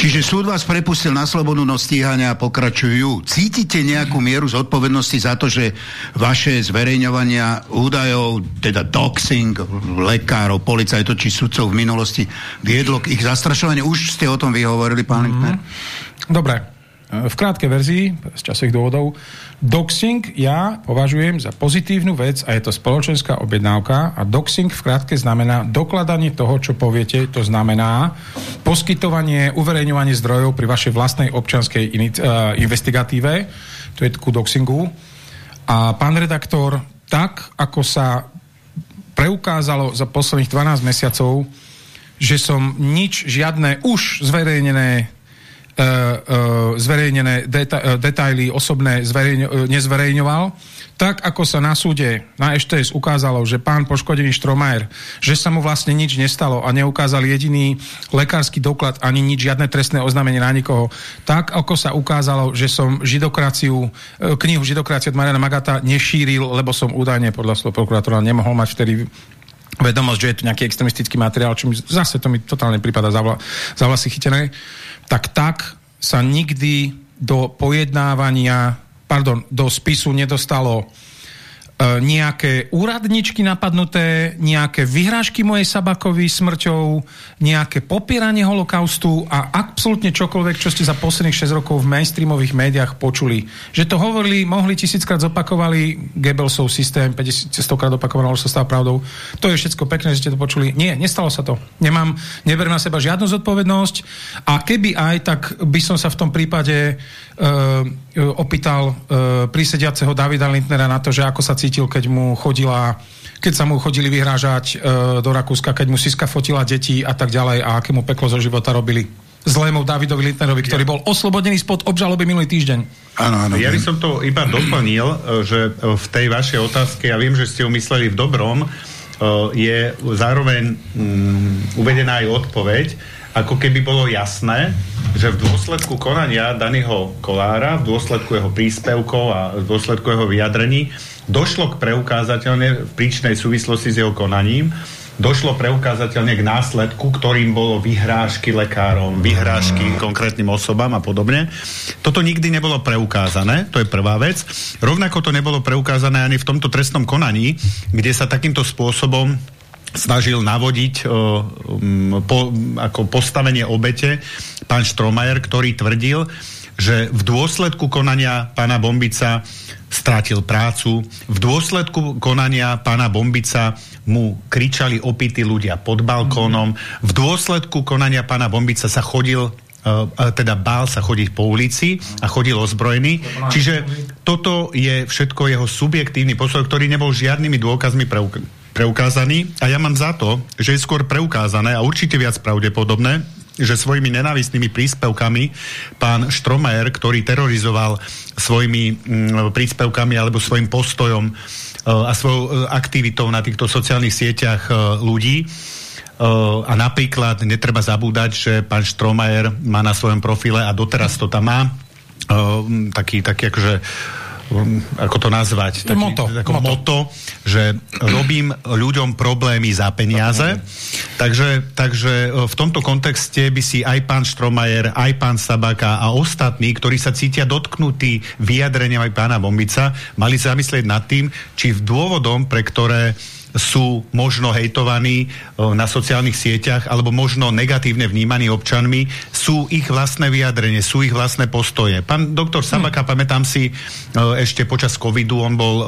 Čiže súd vás prepustil na slobodu, no stíhania pokračujú. Cítite nejakú mieru zodpovednosti za to, že vaše zverejňovania údajov, teda doxing lekárov, policajtov či sudcov v minulosti viedlo k ich zastrašovaniu? Už ste o tom vyhovorili, pán mm. -hmm. Dobre. V krátkej verzii, z časových dôvodov, doxing ja považujem za pozitívnu vec a je to spoločenská objednávka a doxing v krátke znamená dokladanie toho, čo poviete, to znamená poskytovanie, uverejňovanie zdrojov pri vašej vlastnej občanskej uh, investigatíve, to je ku doxingu. A pán redaktor, tak ako sa preukázalo za posledných 12 mesiacov, že som nič, žiadne už zverejnené zverejnené deta e, detaily osobné zverejň nezverejňoval, tak ako sa na súde na EŠTS ukázalo, že pán poškodený Štromajer, že sa mu vlastne nič nestalo a neukázal jediný lekársky doklad ani nič, žiadne trestné oznámenie na nikoho, tak ako sa ukázalo, že som židokraciu, knihu Židokracia od Mariana Magata nešíril, lebo som údajne podľa slova prokurátora nemohol mať vtedy vedomosť, že je tu nejaký extremistický materiál, čo mi zase to mi totálne prípada za, vla, za vlasy chytené tak tak sa nikdy do pojednávania, pardon, do spisu nedostalo nejaké úradničky napadnuté, nejaké vyhrážky mojej Sabakovi smrťou, nejaké popieranie holokaustu a absolútne čokoľvek, čo ste za posledných 6 rokov v mainstreamových médiách počuli. Že to hovorili, mohli tisíckrát zopakovali, Goebbelsov systém 50 krát opakovalo, že sa stáva pravdou. To je všetko pekné, že ste to počuli. Nie, nestalo sa to. Nemám, neberiem na seba žiadnu zodpovednosť a keby aj, tak by som sa v tom prípade opýtal uh, prísediaceho Davida Lindnera na to, že ako sa cítil, keď mu chodila keď sa mu chodili vyhrážať uh, do Rakúska, keď mu Siska fotila deti a tak ďalej a akému peklo zo života robili zlému Davidovi Lindnerovi, ktorý bol oslobodený spod obžaloby minulý týždeň. Áno, áno. Ja by som to iba doplnil, že v tej vašej otázke, ja viem, že ste ju mysleli v dobrom, je zároveň um, uvedená aj odpoveď, ako keby bolo jasné, že v dôsledku konania daného Kolára, v dôsledku jeho príspevkov a v dôsledku jeho vyjadrení došlo k preukázateľne v príčnej súvislosti s jeho konaním došlo preukázateľne k následku, ktorým bolo vyhrážky lekárom, vyhrážky konkrétnym osobám a podobne. Toto nikdy nebolo preukázané, to je prvá vec. Rovnako to nebolo preukázané ani v tomto trestnom konaní, kde sa takýmto spôsobom snažil navodiť um, po, ako postavenie obete pán Štromajer, ktorý tvrdil, že v dôsledku konania pána Bombica strátil prácu, v dôsledku konania pána Bombica mu kričali opití ľudia pod balkónom, v dôsledku konania pána Bombica sa chodil teda bál sa chodiť po ulici a chodil ozbrojený. Čiže toto je všetko jeho subjektívny postoj, ktorý nebol žiadnymi dôkazmi preuk preukázaný. A ja mám za to, že je skôr preukázané a určite viac pravdepodobné, že svojimi nenávistnými príspevkami pán Štromajer, ktorý terorizoval svojimi mm, príspevkami alebo svojim postojom e, a svojou e, aktivitou na týchto sociálnych sieťach e, ľudí, a napríklad netreba zabúdať, že pán Štromajer má na svojom profile a doteraz to tam má taký, taký akože Um, ako to nazvať? Taký, moto. Ako moto. moto, že robím ľuďom problémy za peniaze. Takže, takže e, v tomto kontexte by si aj pán Štromajer, aj pán Sabaka a ostatní, ktorí sa cítia dotknutí vyjadreniam aj pána Bombica, mali zamyslieť nad tým, či v dôvodom, pre ktoré sú možno hejtovaní e, na sociálnych sieťach alebo možno negatívne vnímaní občanmi, sú ich vlastné vyjadrenie, sú ich vlastné postoje. Pán doktor Sabaka, hm. pamätám si, e, ešte počas covidu on bol e,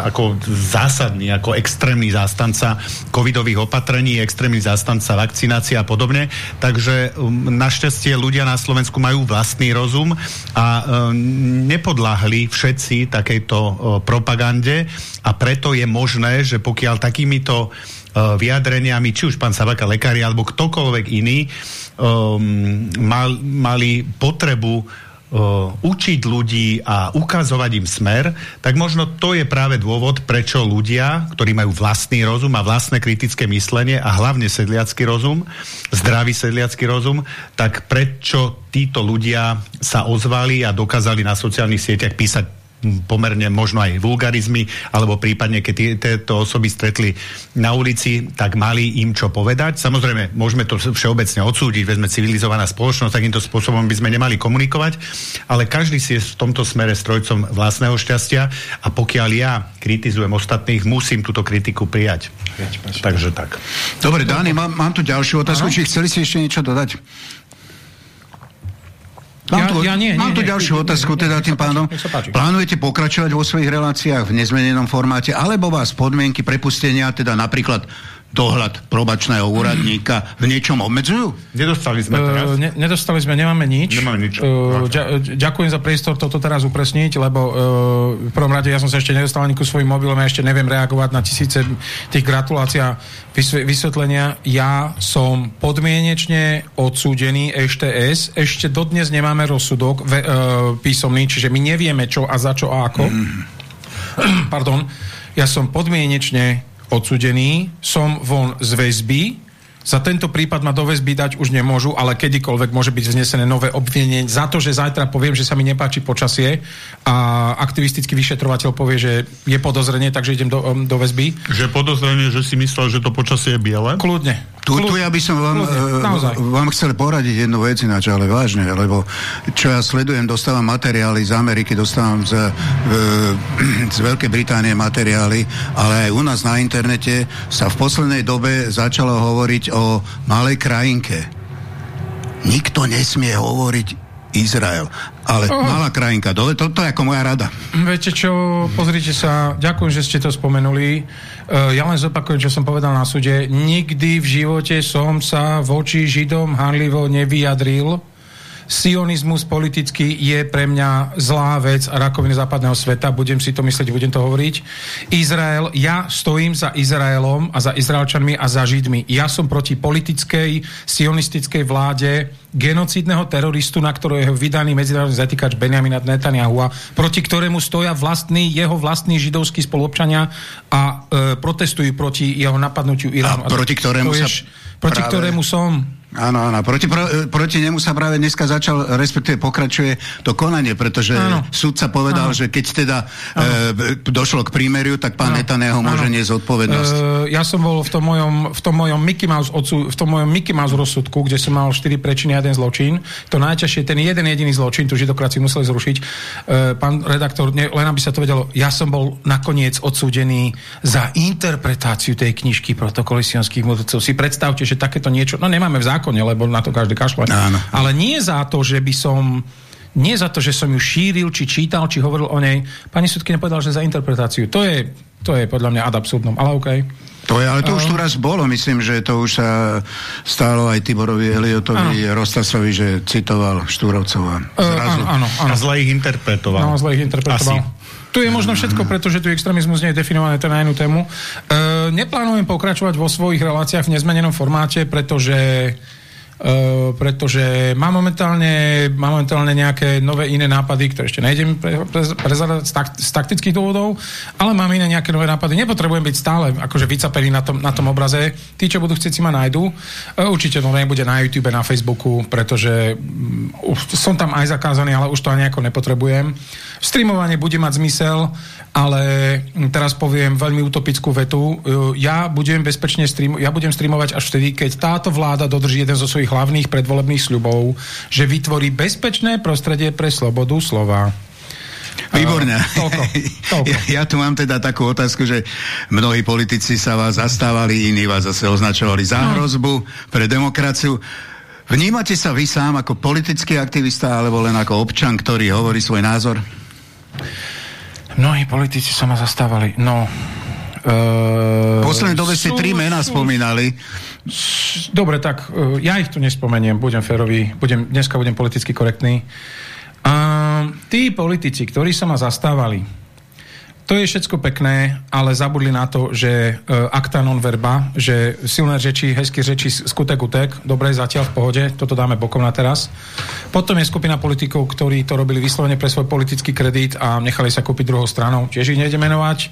ako zásadný, ako extrémny zástanca covidových opatrení, extrémny zástanca vakcinácie a podobne. Takže našťastie ľudia na Slovensku majú vlastný rozum a nepodláhli všetci takejto propagande a preto je možné, že pokiaľ takýmito uh, vyjadreniami, či už pán Sabaka, lekári, alebo ktokoľvek iný, um, mal, mali potrebu uh, učiť ľudí a ukazovať im smer, tak možno to je práve dôvod, prečo ľudia, ktorí majú vlastný rozum a vlastné kritické myslenie a hlavne sedliacký rozum, zdravý sedliacký rozum, tak prečo títo ľudia sa ozvali a dokázali na sociálnych sieťach písať pomerne možno aj vulgarizmy, alebo prípadne, keď tieto osoby stretli na ulici, tak mali im čo povedať. Samozrejme, môžeme to všeobecne odsúdiť, veď sme civilizovaná spoločnosť, takýmto spôsobom by sme nemali komunikovať, ale každý si je v tomto smere strojcom vlastného šťastia a pokiaľ ja kritizujem ostatných, musím túto kritiku prijať. Takže tak. Dobre, Dány, mám, mám tu ďalšiu otázku, či chceli si ešte niečo dodať? Mám ja, tu, ja nie, mám nie, tu nie, ďalšiu nie, otázku, nie, teda tým pánom. Plánujete pokračovať vo svojich reláciách v nezmenenom formáte, alebo vás podmienky prepustenia, teda napríklad dohľad probačného úradníka v niečom obmedzujú? Nedostali sme teraz. Uh, ne, nedostali sme, nemáme nič. Nemáme nič. Uh, ďa, ďakujem za priestor toto teraz upresniť, lebo uh, v prvom rade ja som sa ešte nedostal ani ku svojim mobilom, ja ešte neviem reagovať na tisíce tých gratulácií a vysvetlenia. Ja som podmienečne odsúdený EŠTS, ešte dodnes nemáme rozsudok ve, uh, písomný, čiže my nevieme čo a za čo a ako. Mm. Pardon. Ja som podmienečne odsudený, som von z väzby, za tento prípad ma do väzby dať už nemôžu, ale kedykoľvek môže byť vznesené nové obvinenie za to, že zajtra poviem, že sa mi nepáči počasie a aktivistický vyšetrovateľ povie, že je podozrenie, takže idem do, um, do väzby. Že podozrenie, že si myslel, že to počasie je biele? Kľudne. Tu, tu ja by som vám, uh, vám chcel poradiť jednu vec ináč, ale vážne, lebo čo ja sledujem, dostávam materiály z Ameriky, dostávam z, uh, z Veľkej Británie materiály, ale aj u nás na internete sa v poslednej dobe začalo hovoriť o malej krajinke. Nikto nesmie hovoriť Izrael. Ale oh. malá krajinka dole, to, to je ako moja rada. Viete čo, pozrite sa, ďakujem, že ste to spomenuli. Uh, ja len zopakujem, čo som povedal na súde. Nikdy v živote som sa voči Židom hanlivo nevyjadril sionizmus politicky je pre mňa zlá vec a západného sveta, budem si to myslieť, budem to hovoriť. Izrael, ja stojím za Izraelom a za Izraelčanmi a za Židmi. Ja som proti politickej, sionistickej vláde genocidného teroristu, na ktorého je vydaný medzinárodný zatýkač Benjamin Netanyahu, proti ktorému stoja vlastný, jeho vlastní židovskí spoluobčania a e, protestujú proti jeho napadnutiu Iránu. A proti ktorému sa... Proti práve... ktorému som Áno, áno. Proti, pro, proti nemu sa práve dneska začal, respektíve pokračuje to konanie, pretože áno. súdca povedal, áno. že keď teda e, došlo k prímeriu, tak pán Netanyahu môže niesť zodpovednosť. E, ja som bol v tom mojom, v tom mojom Mickey Mouse odsu, v tom mojom Mickey Mouse rozsudku, kde som mal 4 prečiny a jeden zločin. To najťažšie, ten jeden jediný zločin, tú židokraciu museli zrušiť. E, pán redaktor, ne, len aby sa to vedelo, ja som bol nakoniec odsúdený za interpretáciu tej knižky protokoly sionských mudrcov. Si predstavte, že takéto niečo, no nemáme v zákone, lebo na to každý kašle. Áno. Ale nie za to, že by som nie za to, že som ju šíril, či čítal, či hovoril o nej. Pani sudky nepovedal, že za interpretáciu. To je, to je podľa mňa ad absurdum, ale OK. To je, ale to uh, už tu raz bolo, myslím, že to už sa stálo aj Tiborovi Eliotovi, uh, Rostasovi, že citoval Štúrovcova. Zrazu. Uh, áno, áno. A zle ich interpretoval. No, zle ich interpretoval. Asi. Tu je možno všetko, pretože tu extrémizmus nie je definované, to na inú tému. Uh, neplánujem pokračovať vo svojich reláciách v nezmenenom formáte, pretože Uh, pretože má momentálne, má momentálne nejaké nové iné nápady, ktoré ešte nejdem pre, pre, tak, z taktických dôvodov, ale mám iné nejaké nové nápady. Nepotrebujem byť stále akože vycapený na tom, na tom obraze. Tí, čo budú chcieť, si ma nájdu. Uh, určite to nebude na YouTube, na Facebooku, pretože um, som tam aj zakázaný, ale už to ani nejako nepotrebujem. Streamovanie bude mať zmysel, ale teraz poviem veľmi utopickú vetu. E, ja budem bezpečne stream, ja budem streamovať až vtedy, keď táto vláda dodrží jeden zo svojich hlavných predvolebných sľubov, že vytvorí bezpečné prostredie pre slobodu slova. Uh, toľko, toľko. Ja, ja tu mám teda takú otázku, že mnohí politici sa vás zastávali, iní vás zase označovali za no. hrozbu pre demokraciu. Vnímate sa vy sám ako politický aktivista alebo len ako občan, ktorý hovorí svoj názor? Mnohí politici sa ma zastávali. No, Uh, Poslednej dobe ste tri mená spomínali. Dobre, tak uh, ja ich tu nespomeniem, budem férový, budem, dneska budem politicky korektný. Uh, tí politici, ktorí sa ma zastávali, to je všetko pekné, ale zabudli na to, že uh, acta non verba, že silné řeči, hezky řeči, skutek utek, dobre, zatiaľ v pohode, toto dáme bokom na teraz. Potom je skupina politikov, ktorí to robili vyslovene pre svoj politický kredit a nechali sa kúpiť druhou stranou. Tiež ich nejde menovať,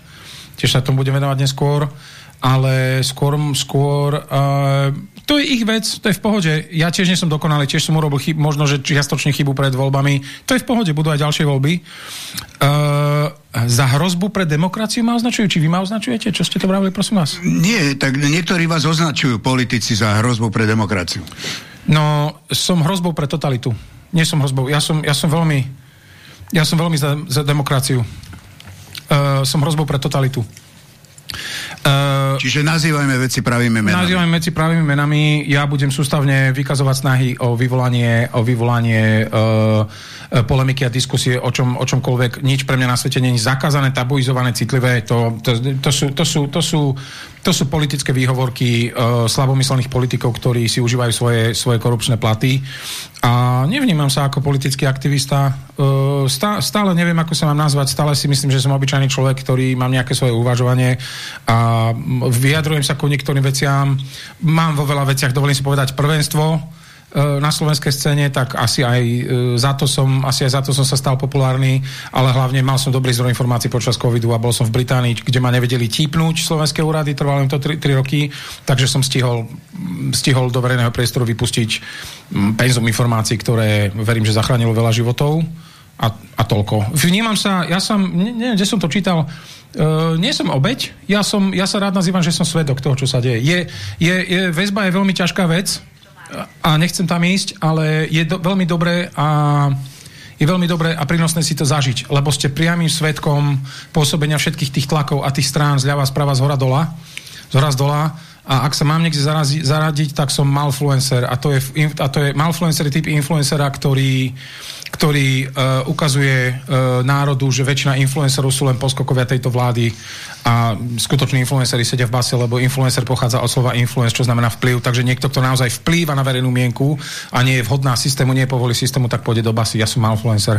tiež sa tomu budeme venovať neskôr, ale skôr, skôr uh, to je ich vec, to je v pohode. Ja tiež nie som dokonalý, tiež som urobil chyb, možno, že čiastočne chybu pred voľbami. To je v pohode, budú aj ďalšie voľby. Uh, za hrozbu pre demokraciu ma označujú? Či vy ma označujete? Čo ste to vravili, prosím vás? Nie, tak niektorí vás označujú politici za hrozbu pre demokraciu. No, som hrozbou pre totalitu. Nie som hrozbou. Ja som, ja som veľmi, ja som veľmi za, za demokraciu. Uh, som hrozbou pre totalitu. Uh, Čiže nazývajme veci pravými menami. Nazývajme veci pravými menami. Ja budem sústavne vykazovať snahy o vyvolanie, o vyvolanie uh, polemiky a diskusie o, čom, o čomkoľvek. Nič pre mňa na svete je zakázané, tabuizované, citlivé. To, to, to, sú, to, sú, to, sú, to sú politické výhovorky uh, slabomyslených politikov, ktorí si užívajú svoje, svoje korupčné platy. A nevnímam sa ako politický aktivista. Uh, stá, stále neviem, ako sa mám nazvať. Stále si myslím, že som obyčajný človek, ktorý mám nejaké svoje uvažovanie a vyjadrujem sa ku niektorým veciam. Mám vo veľa veciach, dovolím si povedať, prvenstvo E, na slovenskej scéne, tak asi aj, e, za to som, asi aj za to som sa stal populárny, ale hlavne mal som dobrý zdroj informácií počas covidu a bol som v Británii, kde ma nevedeli típnúť slovenské úrady, trvalo im to 3, 3 roky, takže som stihol, stihol do verejného priestoru vypustiť penzum informácií, ktoré verím, že zachránilo veľa životov a, a toľko. Vnímam sa, ja som, neviem, kde som to čítal, Uh, nie som obeď, ja, som, ja sa rád nazývam, že som svedok toho, čo sa deje. Je, je, je, väzba je veľmi ťažká vec a nechcem tam ísť, ale je do, veľmi dobré a je veľmi dobré a prínosné si to zažiť, lebo ste priamým svetkom pôsobenia všetkých tých tlakov a tých strán zľava, sprava, z hora, dola, z hora, z dola. A ak sa mám niekde zarazi, zaradiť, tak som malfluencer. A to je, a to je malfluencer typ influencera, ktorý ktorý uh, ukazuje uh, národu, že väčšina influencerov sú len poskokovia tejto vlády a skutoční influenceri sedia v base, lebo influencer pochádza od slova influence, čo znamená vplyv, takže niekto, kto naozaj vplýva na verejnú mienku a nie je vhodná systému, nie je povolí systému, tak pôjde do basy. Ja som influencer.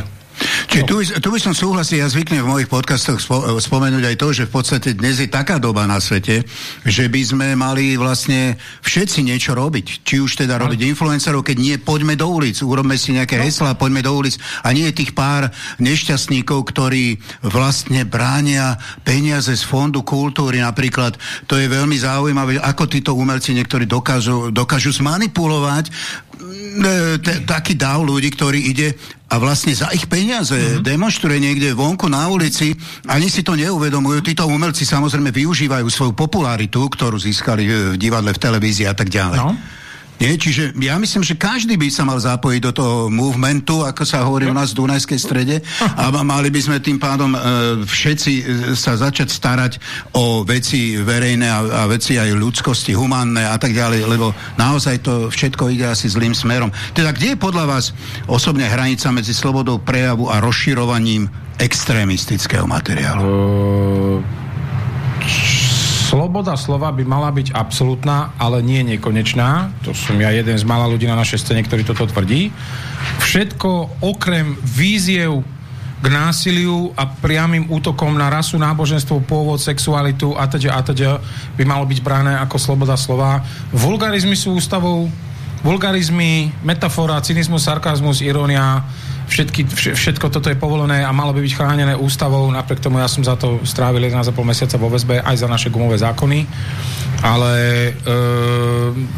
Čiže tu, tu by som súhlasil, ja zvyknem v mojich podcastoch spo, spomenúť aj to, že v podstate dnes je taká doba na svete, že by sme mali vlastne všetci niečo robiť. Či už teda robiť influencerov, keď nie, poďme do ulic, urobme si nejaké no. heslá, poďme do ulic a nie tých pár nešťastníkov, ktorí vlastne bránia peniaze z fondu kultúry napríklad. To je veľmi zaujímavé, ako títo umelci niektorí dokážu, dokážu zmanipulovať e, taký dáv ľudí, ktorý ide a vlastne za ich peniaze mm-hmm. demonstruje niekde vonku na ulici, ani si to neuvedomujú. Títo umelci samozrejme využívajú svoju popularitu, ktorú získali v divadle, v televízii a tak ďalej. No. Nie? Čiže ja myslím, že každý by sa mal zapojiť do toho movementu, ako sa hovorí u nás v Dunajskej strede a mali by sme tým pádom e, všetci e, sa začať starať o veci verejné a, a veci aj ľudskosti, humánne a tak ďalej, lebo naozaj to všetko ide asi zlým smerom. Teda kde je podľa vás osobne hranica medzi slobodou prejavu a rozširovaním extrémistického materiálu? Uh sloboda slova by mala byť absolútna, ale nie nekonečná. To som ja jeden z mála ľudí na našej scéne, ktorý toto tvrdí. Všetko okrem víziev k násiliu a priamým útokom na rasu, náboženstvo, pôvod, sexualitu a teď a teď by malo byť bráne ako sloboda slova. Vulgarizmy sú ústavou, vulgarizmy, metafora, cynizmus, sarkazmus, irónia, všetky, všetko toto je povolené a malo by byť chránené ústavou, napriek tomu ja som za to strávil 11,5 mesiaca vo väzbe aj za naše gumové zákony, ale e,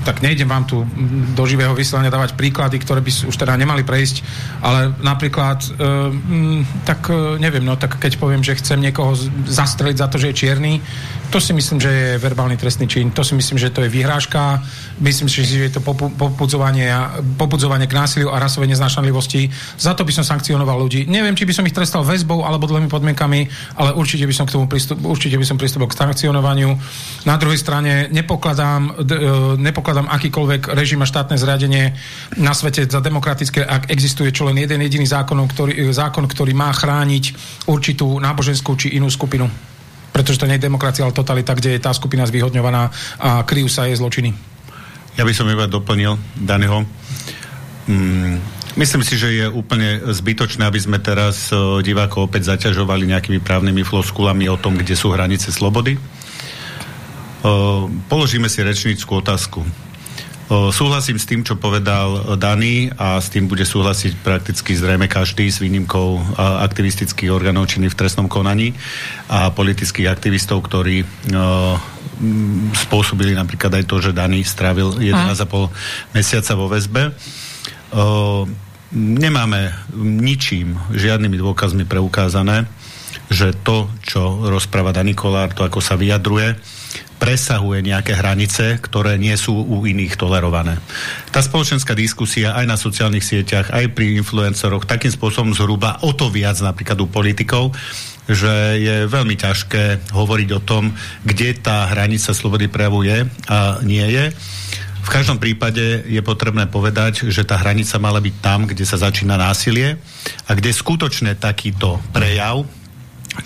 tak nejdem vám tu do živého vysielania dávať príklady, ktoré by už teda nemali prejsť, ale napríklad e, tak e, neviem, no tak keď poviem, že chcem niekoho zastreliť za to, že je čierny, to si myslím, že je verbálny trestný čin, to si myslím, že to je vyhrážka, myslím si, že je to popudzovanie, popudzovanie k násiliu a rasovej neznášanlivosti. Za to by som sankcionoval ľudí. Neviem, či by som ich trestal väzbou alebo dlhými podmienkami, ale určite by som k tomu pristup, určite by som pristúpil k sankcionovaniu. Na druhej strane nepokladám, e, nepokladám akýkoľvek režim a štátne zriadenie na svete za demokratické, ak existuje čo len jeden jediný zákon, ktorý, zákon, ktorý má chrániť určitú náboženskú či inú skupinu pretože to nie je demokracia, ale totalita, kde je tá skupina zvýhodňovaná a kryjú sa jej zločiny. Ja by som iba doplnil Daniho. Mm, myslím si, že je úplne zbytočné, aby sme teraz uh, divákov opäť zaťažovali nejakými právnymi floskulami o tom, kde sú hranice slobody. Uh, položíme si rečníckú otázku Súhlasím s tým, čo povedal Dani a s tým bude súhlasiť prakticky zrejme každý s výnimkou aktivistických orgánov činy v trestnom konaní a politických aktivistov, ktorí spôsobili napríklad aj to, že Dani strávil 11,5 mesiaca vo väzbe. Nemáme ničím, žiadnymi dôkazmi preukázané, že to, čo rozpráva Dani Kolár, to, ako sa vyjadruje, presahuje nejaké hranice, ktoré nie sú u iných tolerované. Tá spoločenská diskusia aj na sociálnych sieťach, aj pri influencoroch takým spôsobom zhruba o to viac napríklad u politikov, že je veľmi ťažké hovoriť o tom, kde tá hranica slobody prejavu je a nie je. V každom prípade je potrebné povedať, že tá hranica mala byť tam, kde sa začína násilie a kde skutočne takýto prejav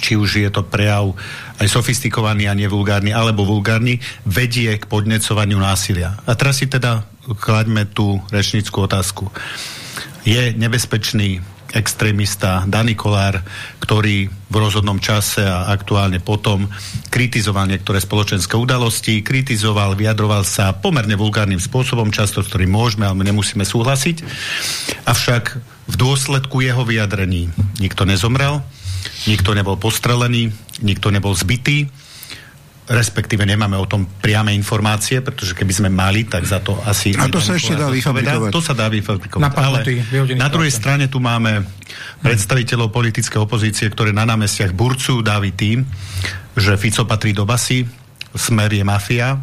či už je to prejav aj sofistikovaný a nevulgárny, alebo vulgárny, vedie k podnecovaniu násilia. A teraz si teda klaďme tú rečnickú otázku. Je nebezpečný extrémista Dani Kolár, ktorý v rozhodnom čase a aktuálne potom kritizoval niektoré spoločenské udalosti, kritizoval, vyjadroval sa pomerne vulgárnym spôsobom, často s ktorým môžeme, ale nemusíme súhlasiť. Avšak v dôsledku jeho vyjadrení nikto nezomrel, nikto nebol postrelený, nikto nebol zbytý. respektíve nemáme o tom priame informácie, pretože keby sme mali, tak za to asi... A to sa ešte dá vyfabrikovať. To sa dá vyfabrikovať. Ale na druhej strane tu máme predstaviteľov politickej opozície, ktoré na námestiach burcujú dávi tým, že Fico patrí do basy, Smer je mafia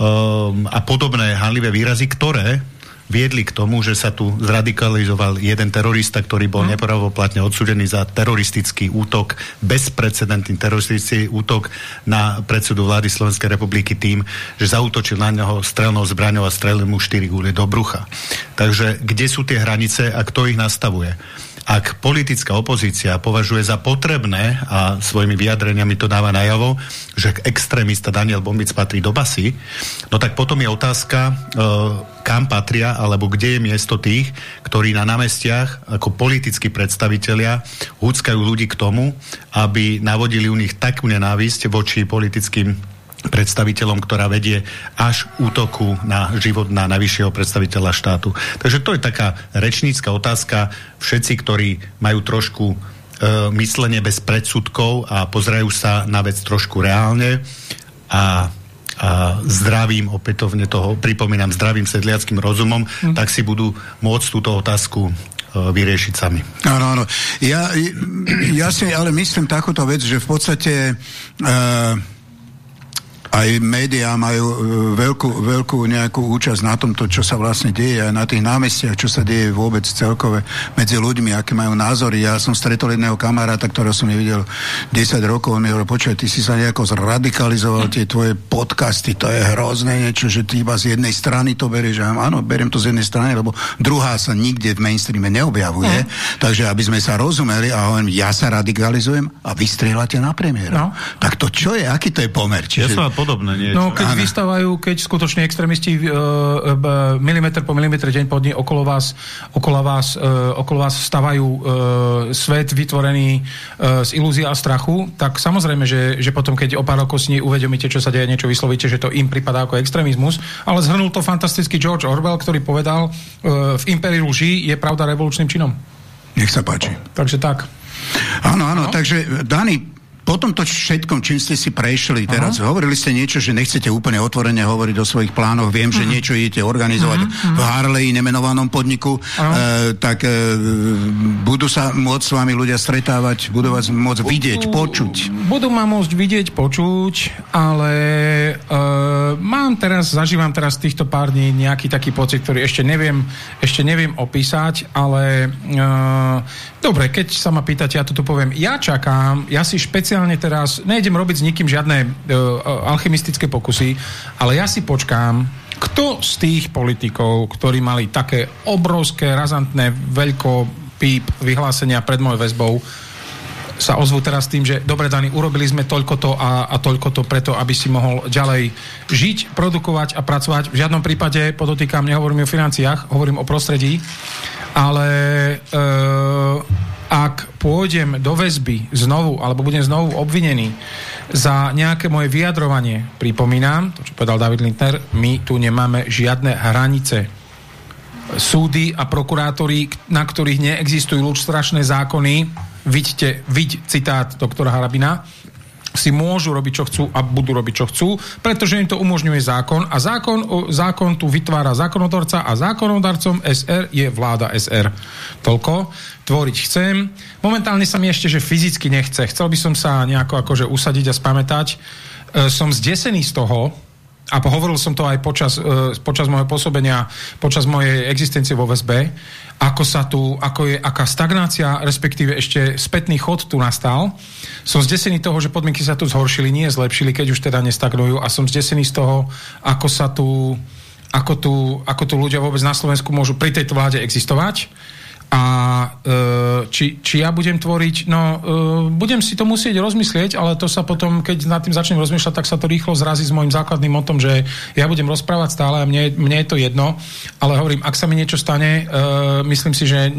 um, a podobné hanlivé výrazy, ktoré viedli k tomu, že sa tu zradikalizoval jeden terorista, ktorý bol hmm. nepravoplatne odsudený za teroristický útok, bezprecedentný teroristický útok na predsedu vlády Slovenskej republiky tým, že zautočil na neho strelnou zbraňou a strelil mu 4 gúle do brucha. Takže kde sú tie hranice a kto ich nastavuje? Ak politická opozícia považuje za potrebné a svojimi vyjadreniami to dáva najavo, že extrémista Daniel Bombic patrí do basy, no tak potom je otázka, e, kam patria, alebo kde je miesto tých, ktorí na námestiach ako politickí predstavitelia húckajú ľudí k tomu, aby navodili u nich takú nenávisť voči politickým predstaviteľom, ktorá vedie až útoku na život na najvyššieho predstaviteľa štátu. Takže to je taká rečnícka otázka. Všetci, ktorí majú trošku e, myslenie bez predsudkov a pozerajú sa na vec trošku reálne a, a zdravým, opätovne toho pripomínam, zdravým sedliackým rozumom, hm. tak si budú môcť túto otázku e, vyriešiť sami. Áno, áno. Ja, ja si ale myslím takúto vec, že v podstate e, aj médiá majú e, veľkú, veľkú nejakú účasť na tomto, čo sa vlastne deje aj na tých námestiach, čo sa deje vôbec celkové medzi ľuďmi, aké majú názory. Ja som stretol jedného kamaráta, ktorého som nevidel 10 rokov, on mi hovoril, počuj, ty si sa nejako zradikalizoval, tie tvoje podcasty, to je hrozné niečo, že ty iba z jednej strany to berieš. Ja, áno, beriem to z jednej strany, lebo druhá sa nikde v mainstreame neobjavuje. Mm. Takže aby sme sa rozumeli a hovorím, ja sa radikalizujem a vy strieľate na premiéra. No. Tak to čo je? Aký to je pomer? Čiže... Ja podobné niečo. No, keď Áno. vystávajú, keď skutočne extrémisti uh, uh, milimeter po milimeter deň po dni okolo vás, okolo vás, uh, okolo vás stavajú uh, svet vytvorený uh, z ilúzie a strachu, tak samozrejme, že, že potom, keď o pár rokov si uvedomíte, čo sa deje, niečo vyslovíte, že to im pripadá ako extrémizmus, ale zhrnul to fantastický George Orwell, ktorý povedal, uh, v impériu lží je pravda revolučným činom. Nech sa páči. Takže tak. Áno, áno, no? takže Dani, po tomto všetkom, čím ste si prešli teraz, Aha. hovorili ste niečo, že nechcete úplne otvorene hovoriť o svojich plánoch, viem, Aha. že niečo idete organizovať Aha. v Harley, nemenovanom podniku, e, tak e, budú sa môcť s vami ľudia stretávať, budú vás môcť vidieť, počuť. Budú ma môcť vidieť, počuť, ale e, mám teraz, zažívam teraz týchto pár dní nejaký taký pocit, ktorý ešte neviem, ešte neviem opísať, ale e, dobre, keď sa ma pýtate, ja to tu poviem. Ja čakám, ja si špeciálne špeciálne teraz, nejdem robiť s nikým žiadne uh, alchemistické pokusy, ale ja si počkám, kto z tých politikov, ktorí mali také obrovské, razantné, veľko píp vyhlásenia pred mojou väzbou, sa ozvú teraz tým, že dobre, Dani, urobili sme toľko to a, a toľko to preto, aby si mohol ďalej žiť, produkovať a pracovať. V žiadnom prípade, podotýkam, nehovorím o financiách, hovorím o prostredí, ale e, ak pôjdem do väzby znovu, alebo budem znovu obvinený za nejaké moje vyjadrovanie, pripomínam, to čo povedal David Lindner, my tu nemáme žiadne hranice. Súdy a prokurátori, na ktorých neexistujú strašné zákony, vidíte, vid citát doktora Harabina, si môžu robiť, čo chcú a budú robiť, čo chcú, pretože im to umožňuje zákon a zákon, zákon tu vytvára zákonodorca a zákonodarcom SR je vláda SR. Toľko. Tvoriť chcem. Momentálne sa mi ešte, že fyzicky nechce. Chcel by som sa nejako akože usadiť a spamätať. E, som zdesený z toho, a hovoril som to aj počas, e, počas môjho pôsobenia, počas mojej existencie vo VSB, ako sa tu, ako je, aká stagnácia, respektíve ešte spätný chod tu nastal. Som zdesený toho, že podmienky sa tu zhoršili, nie zlepšili, keď už teda nestagnujú a som zdesený z toho, ako sa tu, ako tu, ako tu ľudia vôbec na Slovensku môžu pri tejto vláde existovať a e, či, či ja budem tvoriť, no e, budem si to musieť rozmyslieť, ale to sa potom, keď nad tým začnem rozmýšľať, tak sa to rýchlo zrazí s môjim základným motom, že ja budem rozprávať stále a mne, mne je to jedno, ale hovorím, ak sa mi niečo stane, e, myslím si, že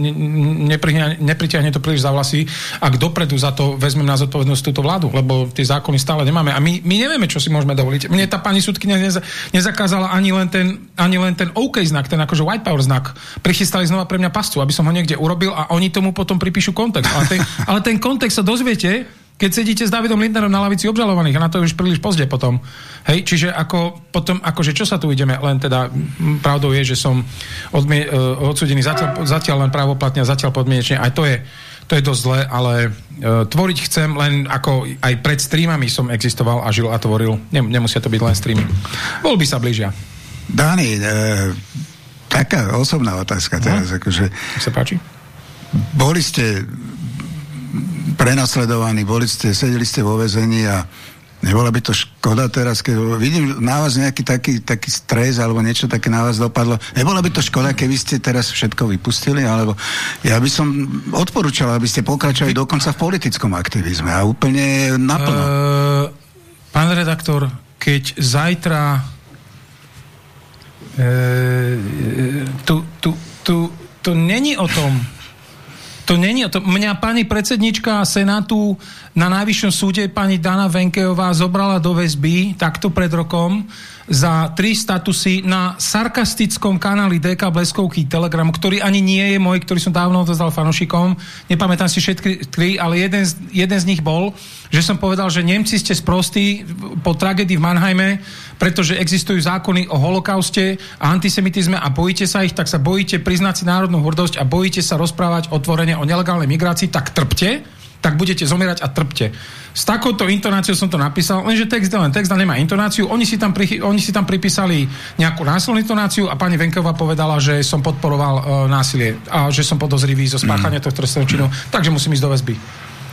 nepritiahne to príliš za vlasy, ak dopredu za to vezmem na zodpovednosť túto vládu, lebo tie zákony stále nemáme a my, my nevieme, čo si môžeme dovoliť. Mne tá pani súdkynia neza, nezakázala ani len ten, ani len ten OK znak, ten akože white power znak. Prichystali znova pre mňa pascu, aby som ho niekde urobil a oni tomu potom pripíšu kontext. Ale ten, ale ten kontext sa dozviete, keď sedíte s Davidom Lindnerom na lavici obžalovaných a na to už príliš pozde potom. Hej, čiže ako potom, akože čo sa tu ideme, len teda pravdou je, že som odmie, uh, odsudený zatiaľ, zatiaľ len právoplatne a zatiaľ podmienečne, aj to je to je dosť zle, ale uh, tvoriť chcem len ako aj pred streamami som existoval a žil a tvoril. Nem, nemusia to byť len streamy. Voľby sa blížia. Dani, e, taká osobná otázka teraz. No. Akože, sa páči? Boli ste prenasledovaní, boli ste, sedeli ste vo vezení a Nebola by to škoda teraz, keď vidím na vás nejaký taký, taký stres alebo niečo také na vás dopadlo. Nebola by to škoda, keby ste teraz všetko vypustili? Alebo ja by som odporúčal, aby ste pokračovali dokonca v politickom aktivizme a úplne naplno. Uh, pán redaktor, keď zajtra tu, tu, tu, tu není o tom, to není to. Mňa pani predsednička Senátu na Najvyššom súde pani Dana Venkejová zobrala do väzby takto pred rokom za tri statusy na sarkastickom kanáli DK Bleskovky Telegram, ktorý ani nie je môj, ktorý som dávno odozdal fanošikom. Nepamätám si všetky tri, ale jeden jeden z nich bol, že som povedal, že Nemci ste sprostí po tragédii v Mannheime, pretože existujú zákony o holokauste a antisemitizme a bojíte sa ich, tak sa bojíte priznať si národnú hrdosť a bojíte sa rozprávať otvorene o nelegálnej migrácii, tak trpte tak budete zomierať a trpte. S takouto intonáciou som to napísal, lenže text je len text a nemá intonáciu. Oni si tam, pri, oni si tam pripísali nejakú násilnú intonáciu a pani Venková povedala, že som podporoval uh, násilie a že som podozrivý zo spáchania mm. tohto trestného činu, takže musím ísť do väzby.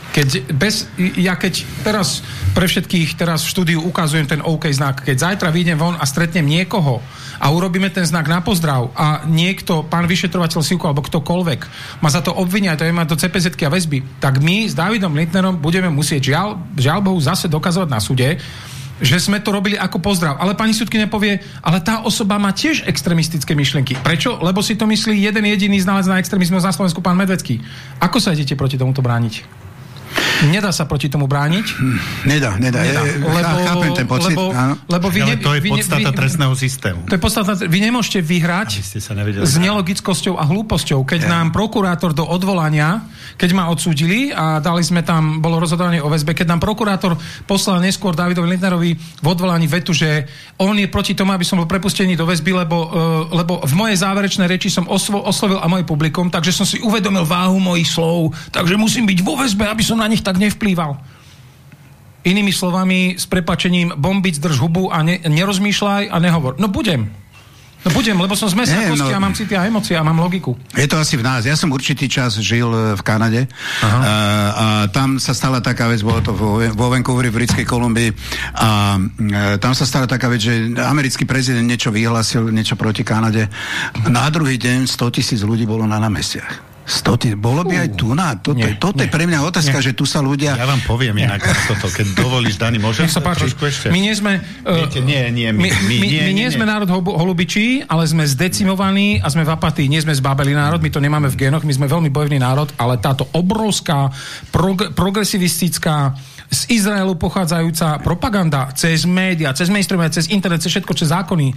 Keď bez, ja keď teraz pre všetkých teraz v štúdiu ukazujem ten OK znak, keď zajtra vyjdem von a stretnem niekoho a urobíme ten znak na pozdrav a niekto, pán vyšetrovateľ Sivko alebo ktokoľvek ma za to obvinia, to je ma do cpz a väzby, tak my s Davidom Lindnerom budeme musieť žiaľ, žiaľ Bohu zase dokazovať na súde, že sme to robili ako pozdrav. Ale pani sudky nepovie, ale tá osoba má tiež extremistické myšlienky. Prečo? Lebo si to myslí jeden jediný znalec na extrémizmus na Slovensku, pán Medvecký. Ako sa idete proti tomuto brániť? Nedá sa proti tomu brániť? Nedá, nedá. nedá. Lebo, chápem ten pocit. Lebo, lebo vy ne, to je vy, podstata vy, trestného systému. To je podstata, vy nemôžete vyhrať sa s nelogickosťou a hlúposťou. Keď ja. nám prokurátor do odvolania, keď ma odsúdili a dali sme tam, bolo rozhodovanie o väzbe, keď nám prokurátor poslal neskôr Davidovi Lindnerovi v odvolaní vetu, že on je proti tomu, aby som bol prepustený do väzby, lebo, uh, lebo v mojej záverečnej reči som oslo, oslovil a moje publikum, takže som si uvedomil váhu mojich slov, takže musím byť vo väzbe, aby som na nich tak nevplýval. Inými slovami, s prepačením, bombiť, drž hubu a ne, nerozmýšľaj a nehovor. No budem. No budem, lebo som z mesa kosti no, a mám city a emócie a mám logiku. Je to asi v nás. Ja som určitý čas žil e, v Kanade Aha. a, a tam sa stala taká vec, bolo to vo, vo Vancouveri v Britskej Kolumbii a e, tam sa stala taká vec, že americký prezident niečo vyhlasil, niečo proti Kanade. Na druhý deň 100 tisíc ľudí bolo na námestiach. Stotý, bolo by aj tu na. Toto, nie, toto nie, je pre mňa otázka, nie. že tu sa ľudia... Ja vám poviem inak toto, keď dovolíš, Dani, môžem sa páči. ešte? My nie sme... Uh, Viete, nie, nie, my, my, my, my, nie, my nie, nie sme národ holubičí, ale sme zdecimovaní a sme v apatii. Nie sme zbabeli národ, my to nemáme v génoch, my sme veľmi bojovný národ, ale táto obrovská prog- progresivistická z Izraelu pochádzajúca propaganda cez média, cez mainstream, cez internet, cez všetko, cez zákony e,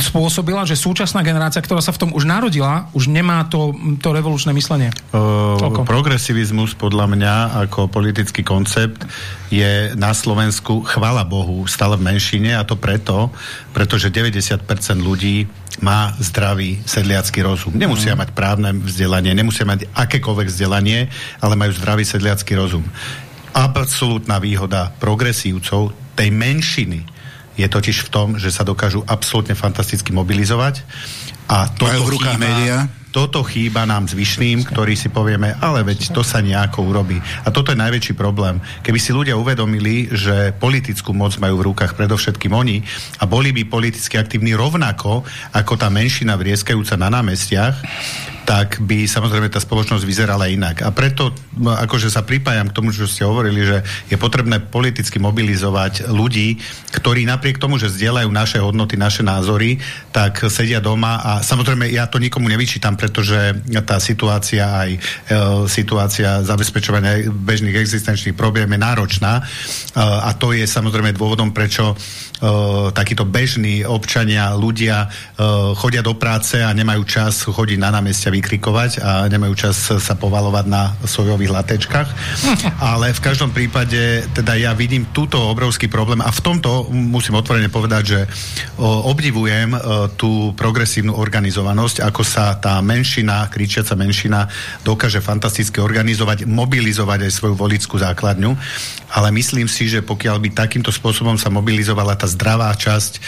spôsobila, že súčasná generácia, ktorá sa v tom už narodila, už nemá to, to revolučné myslenie. Uh, progresivizmus podľa mňa ako politický koncept je na Slovensku, chvala Bohu, stále v menšine a to preto, pretože 90% ľudí má zdravý sedliacký rozum. Nemusia mm. mať právne vzdelanie, nemusia mať akékoľvek vzdelanie, ale majú zdravý sedliacký rozum absolútna výhoda progresívcov, tej menšiny, je totiž v tom, že sa dokážu absolútne fantasticky mobilizovať a toto v rukách média toto chýba nám zvyšným, ktorí si povieme, ale veď to sa nejako urobí. A toto je najväčší problém. Keby si ľudia uvedomili, že politickú moc majú v rukách predovšetkým oni a boli by politicky aktívni rovnako ako tá menšina vrieskajúca na námestiach, tak by samozrejme tá spoločnosť vyzerala inak. A preto no, akože sa pripájam k tomu, čo ste hovorili, že je potrebné politicky mobilizovať ľudí, ktorí napriek tomu, že zdieľajú naše hodnoty, naše názory, tak sedia doma a samozrejme ja to nikomu nevyčítam, pretože tá situácia aj e, situácia zabezpečovania bežných existenčných problém je náročná e, a to je samozrejme dôvodom, prečo uh, takíto bežní občania, ľudia uh, chodia do práce a nemajú čas chodiť na námestia vykrikovať a nemajú čas sa povalovať na sojových latečkách. Ale v každom prípade teda ja vidím túto obrovský problém a v tomto musím otvorene povedať, že obdivujem tú progresívnu organizovanosť, ako sa tá menšina, kričiaca menšina dokáže fantasticky organizovať, mobilizovať aj svoju volickú základňu ale myslím si, že pokiaľ by takýmto spôsobom sa mobilizovala tá zdravá časť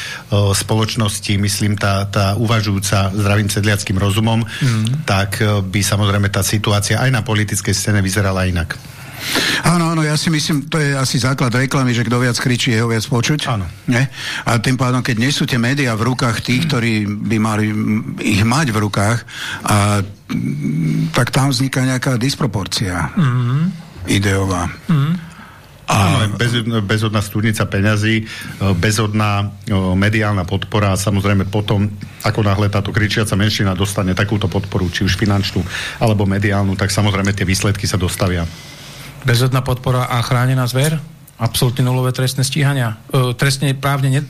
spoločnosti, myslím tá, tá uvažujúca zdravým sedliackým rozumom, mm. Tak by samozrejme tá situácia aj na politickej scéne vyzerala inak. Áno, áno, ja si myslím, to je asi základ reklamy, že kto viac kričí, jeho viac počuť. Áno. Nie? A tým pádom, keď nie sú tie médiá v rukách tých, ktorí by mali ich mať v rukách, a, tak tam vzniká nejaká disproporcia mm-hmm. ideová. Mm-hmm. A... bez, bezodná studnica peňazí, e, bezodná e, mediálna podpora a samozrejme potom, ako náhle táto kričiaca menšina dostane takúto podporu, či už finančnú alebo mediálnu, tak samozrejme tie výsledky sa dostavia. Bezodná podpora a chránená zver? Absolútne nulové trestné stíhania. E, trestne právne, ne,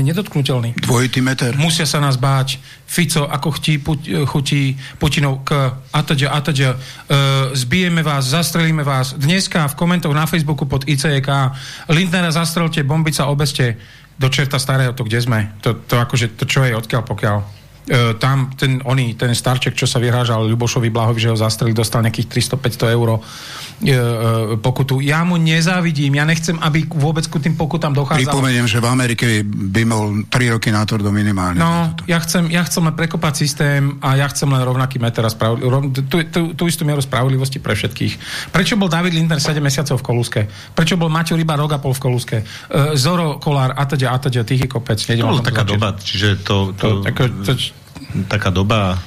nedotknutelný. Dvojitý meter. Musia sa nás báť. Fico, ako chtí, put, e, chutí Putinov k atadža, atadža. E, zbijeme vás, zastrelíme vás. Dneska v komentoch na Facebooku pod ICEK Lindnera zastrelte, bombica obeste. Do čerta starého, to kde sme? To, to akože, to čo je, odkiaľ pokiaľ? E, tam ten, oný, ten starček, čo sa vyhrážal Ľubošovi Blahovi, že ho zastreli, dostal nejakých 300-500 eur e, e, pokutu. Ja mu nezávidím, ja nechcem, aby vôbec ku tým pokutám dochádzalo. Pripomeniem, že v Amerike by mal 3 roky na to do minimálne. No, ja chcem, ja chcem len prekopať systém a ja chcem len rovnaký meter a tú, tú, tú istú mieru spravodlivosti pre všetkých. Prečo bol David Lindner 7 mesiacov v Kolúske? Prečo bol Maťo Ryba Rogapol v Kolúske? Uh, Zoro Kolár, a teda, a teda, tých kopec. To bola taká doba, čiže to... to, to, to, to taká doba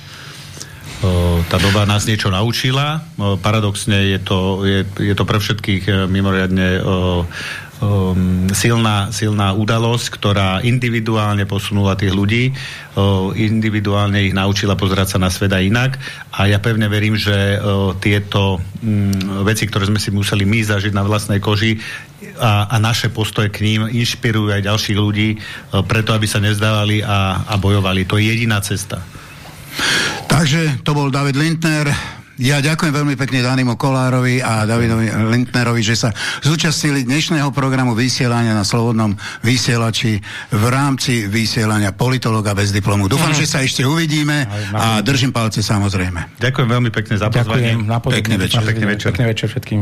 tá doba nás niečo naučila. Paradoxne je to, je, je to pre všetkých e, mimoriadne um, silná, silná udalosť, ktorá individuálne posunula tých ľudí, uh, individuálne ich naučila pozerať sa na sveda inak a ja pevne verím, že uh, tieto um, veci, ktoré sme si museli my zažiť na vlastnej koži a, a naše postoje k ním inšpirujú aj ďalších ľudí uh, preto, aby sa nezdávali a, a bojovali. To je jediná cesta. Takže to bol David Lindner. Ja ďakujem veľmi pekne Danimu Kolárovi a Davidovi Lindnerovi, že sa zúčastnili dnešného programu vysielania na Slobodnom vysielači v rámci vysielania politologa bez diplomu. Dúfam, mm. že sa ešte uvidíme a držím palce samozrejme. Ďakujem veľmi pekne za pozvanie. Ďakujem, pekný večer. Pekný večer. Pekný večer všetkým.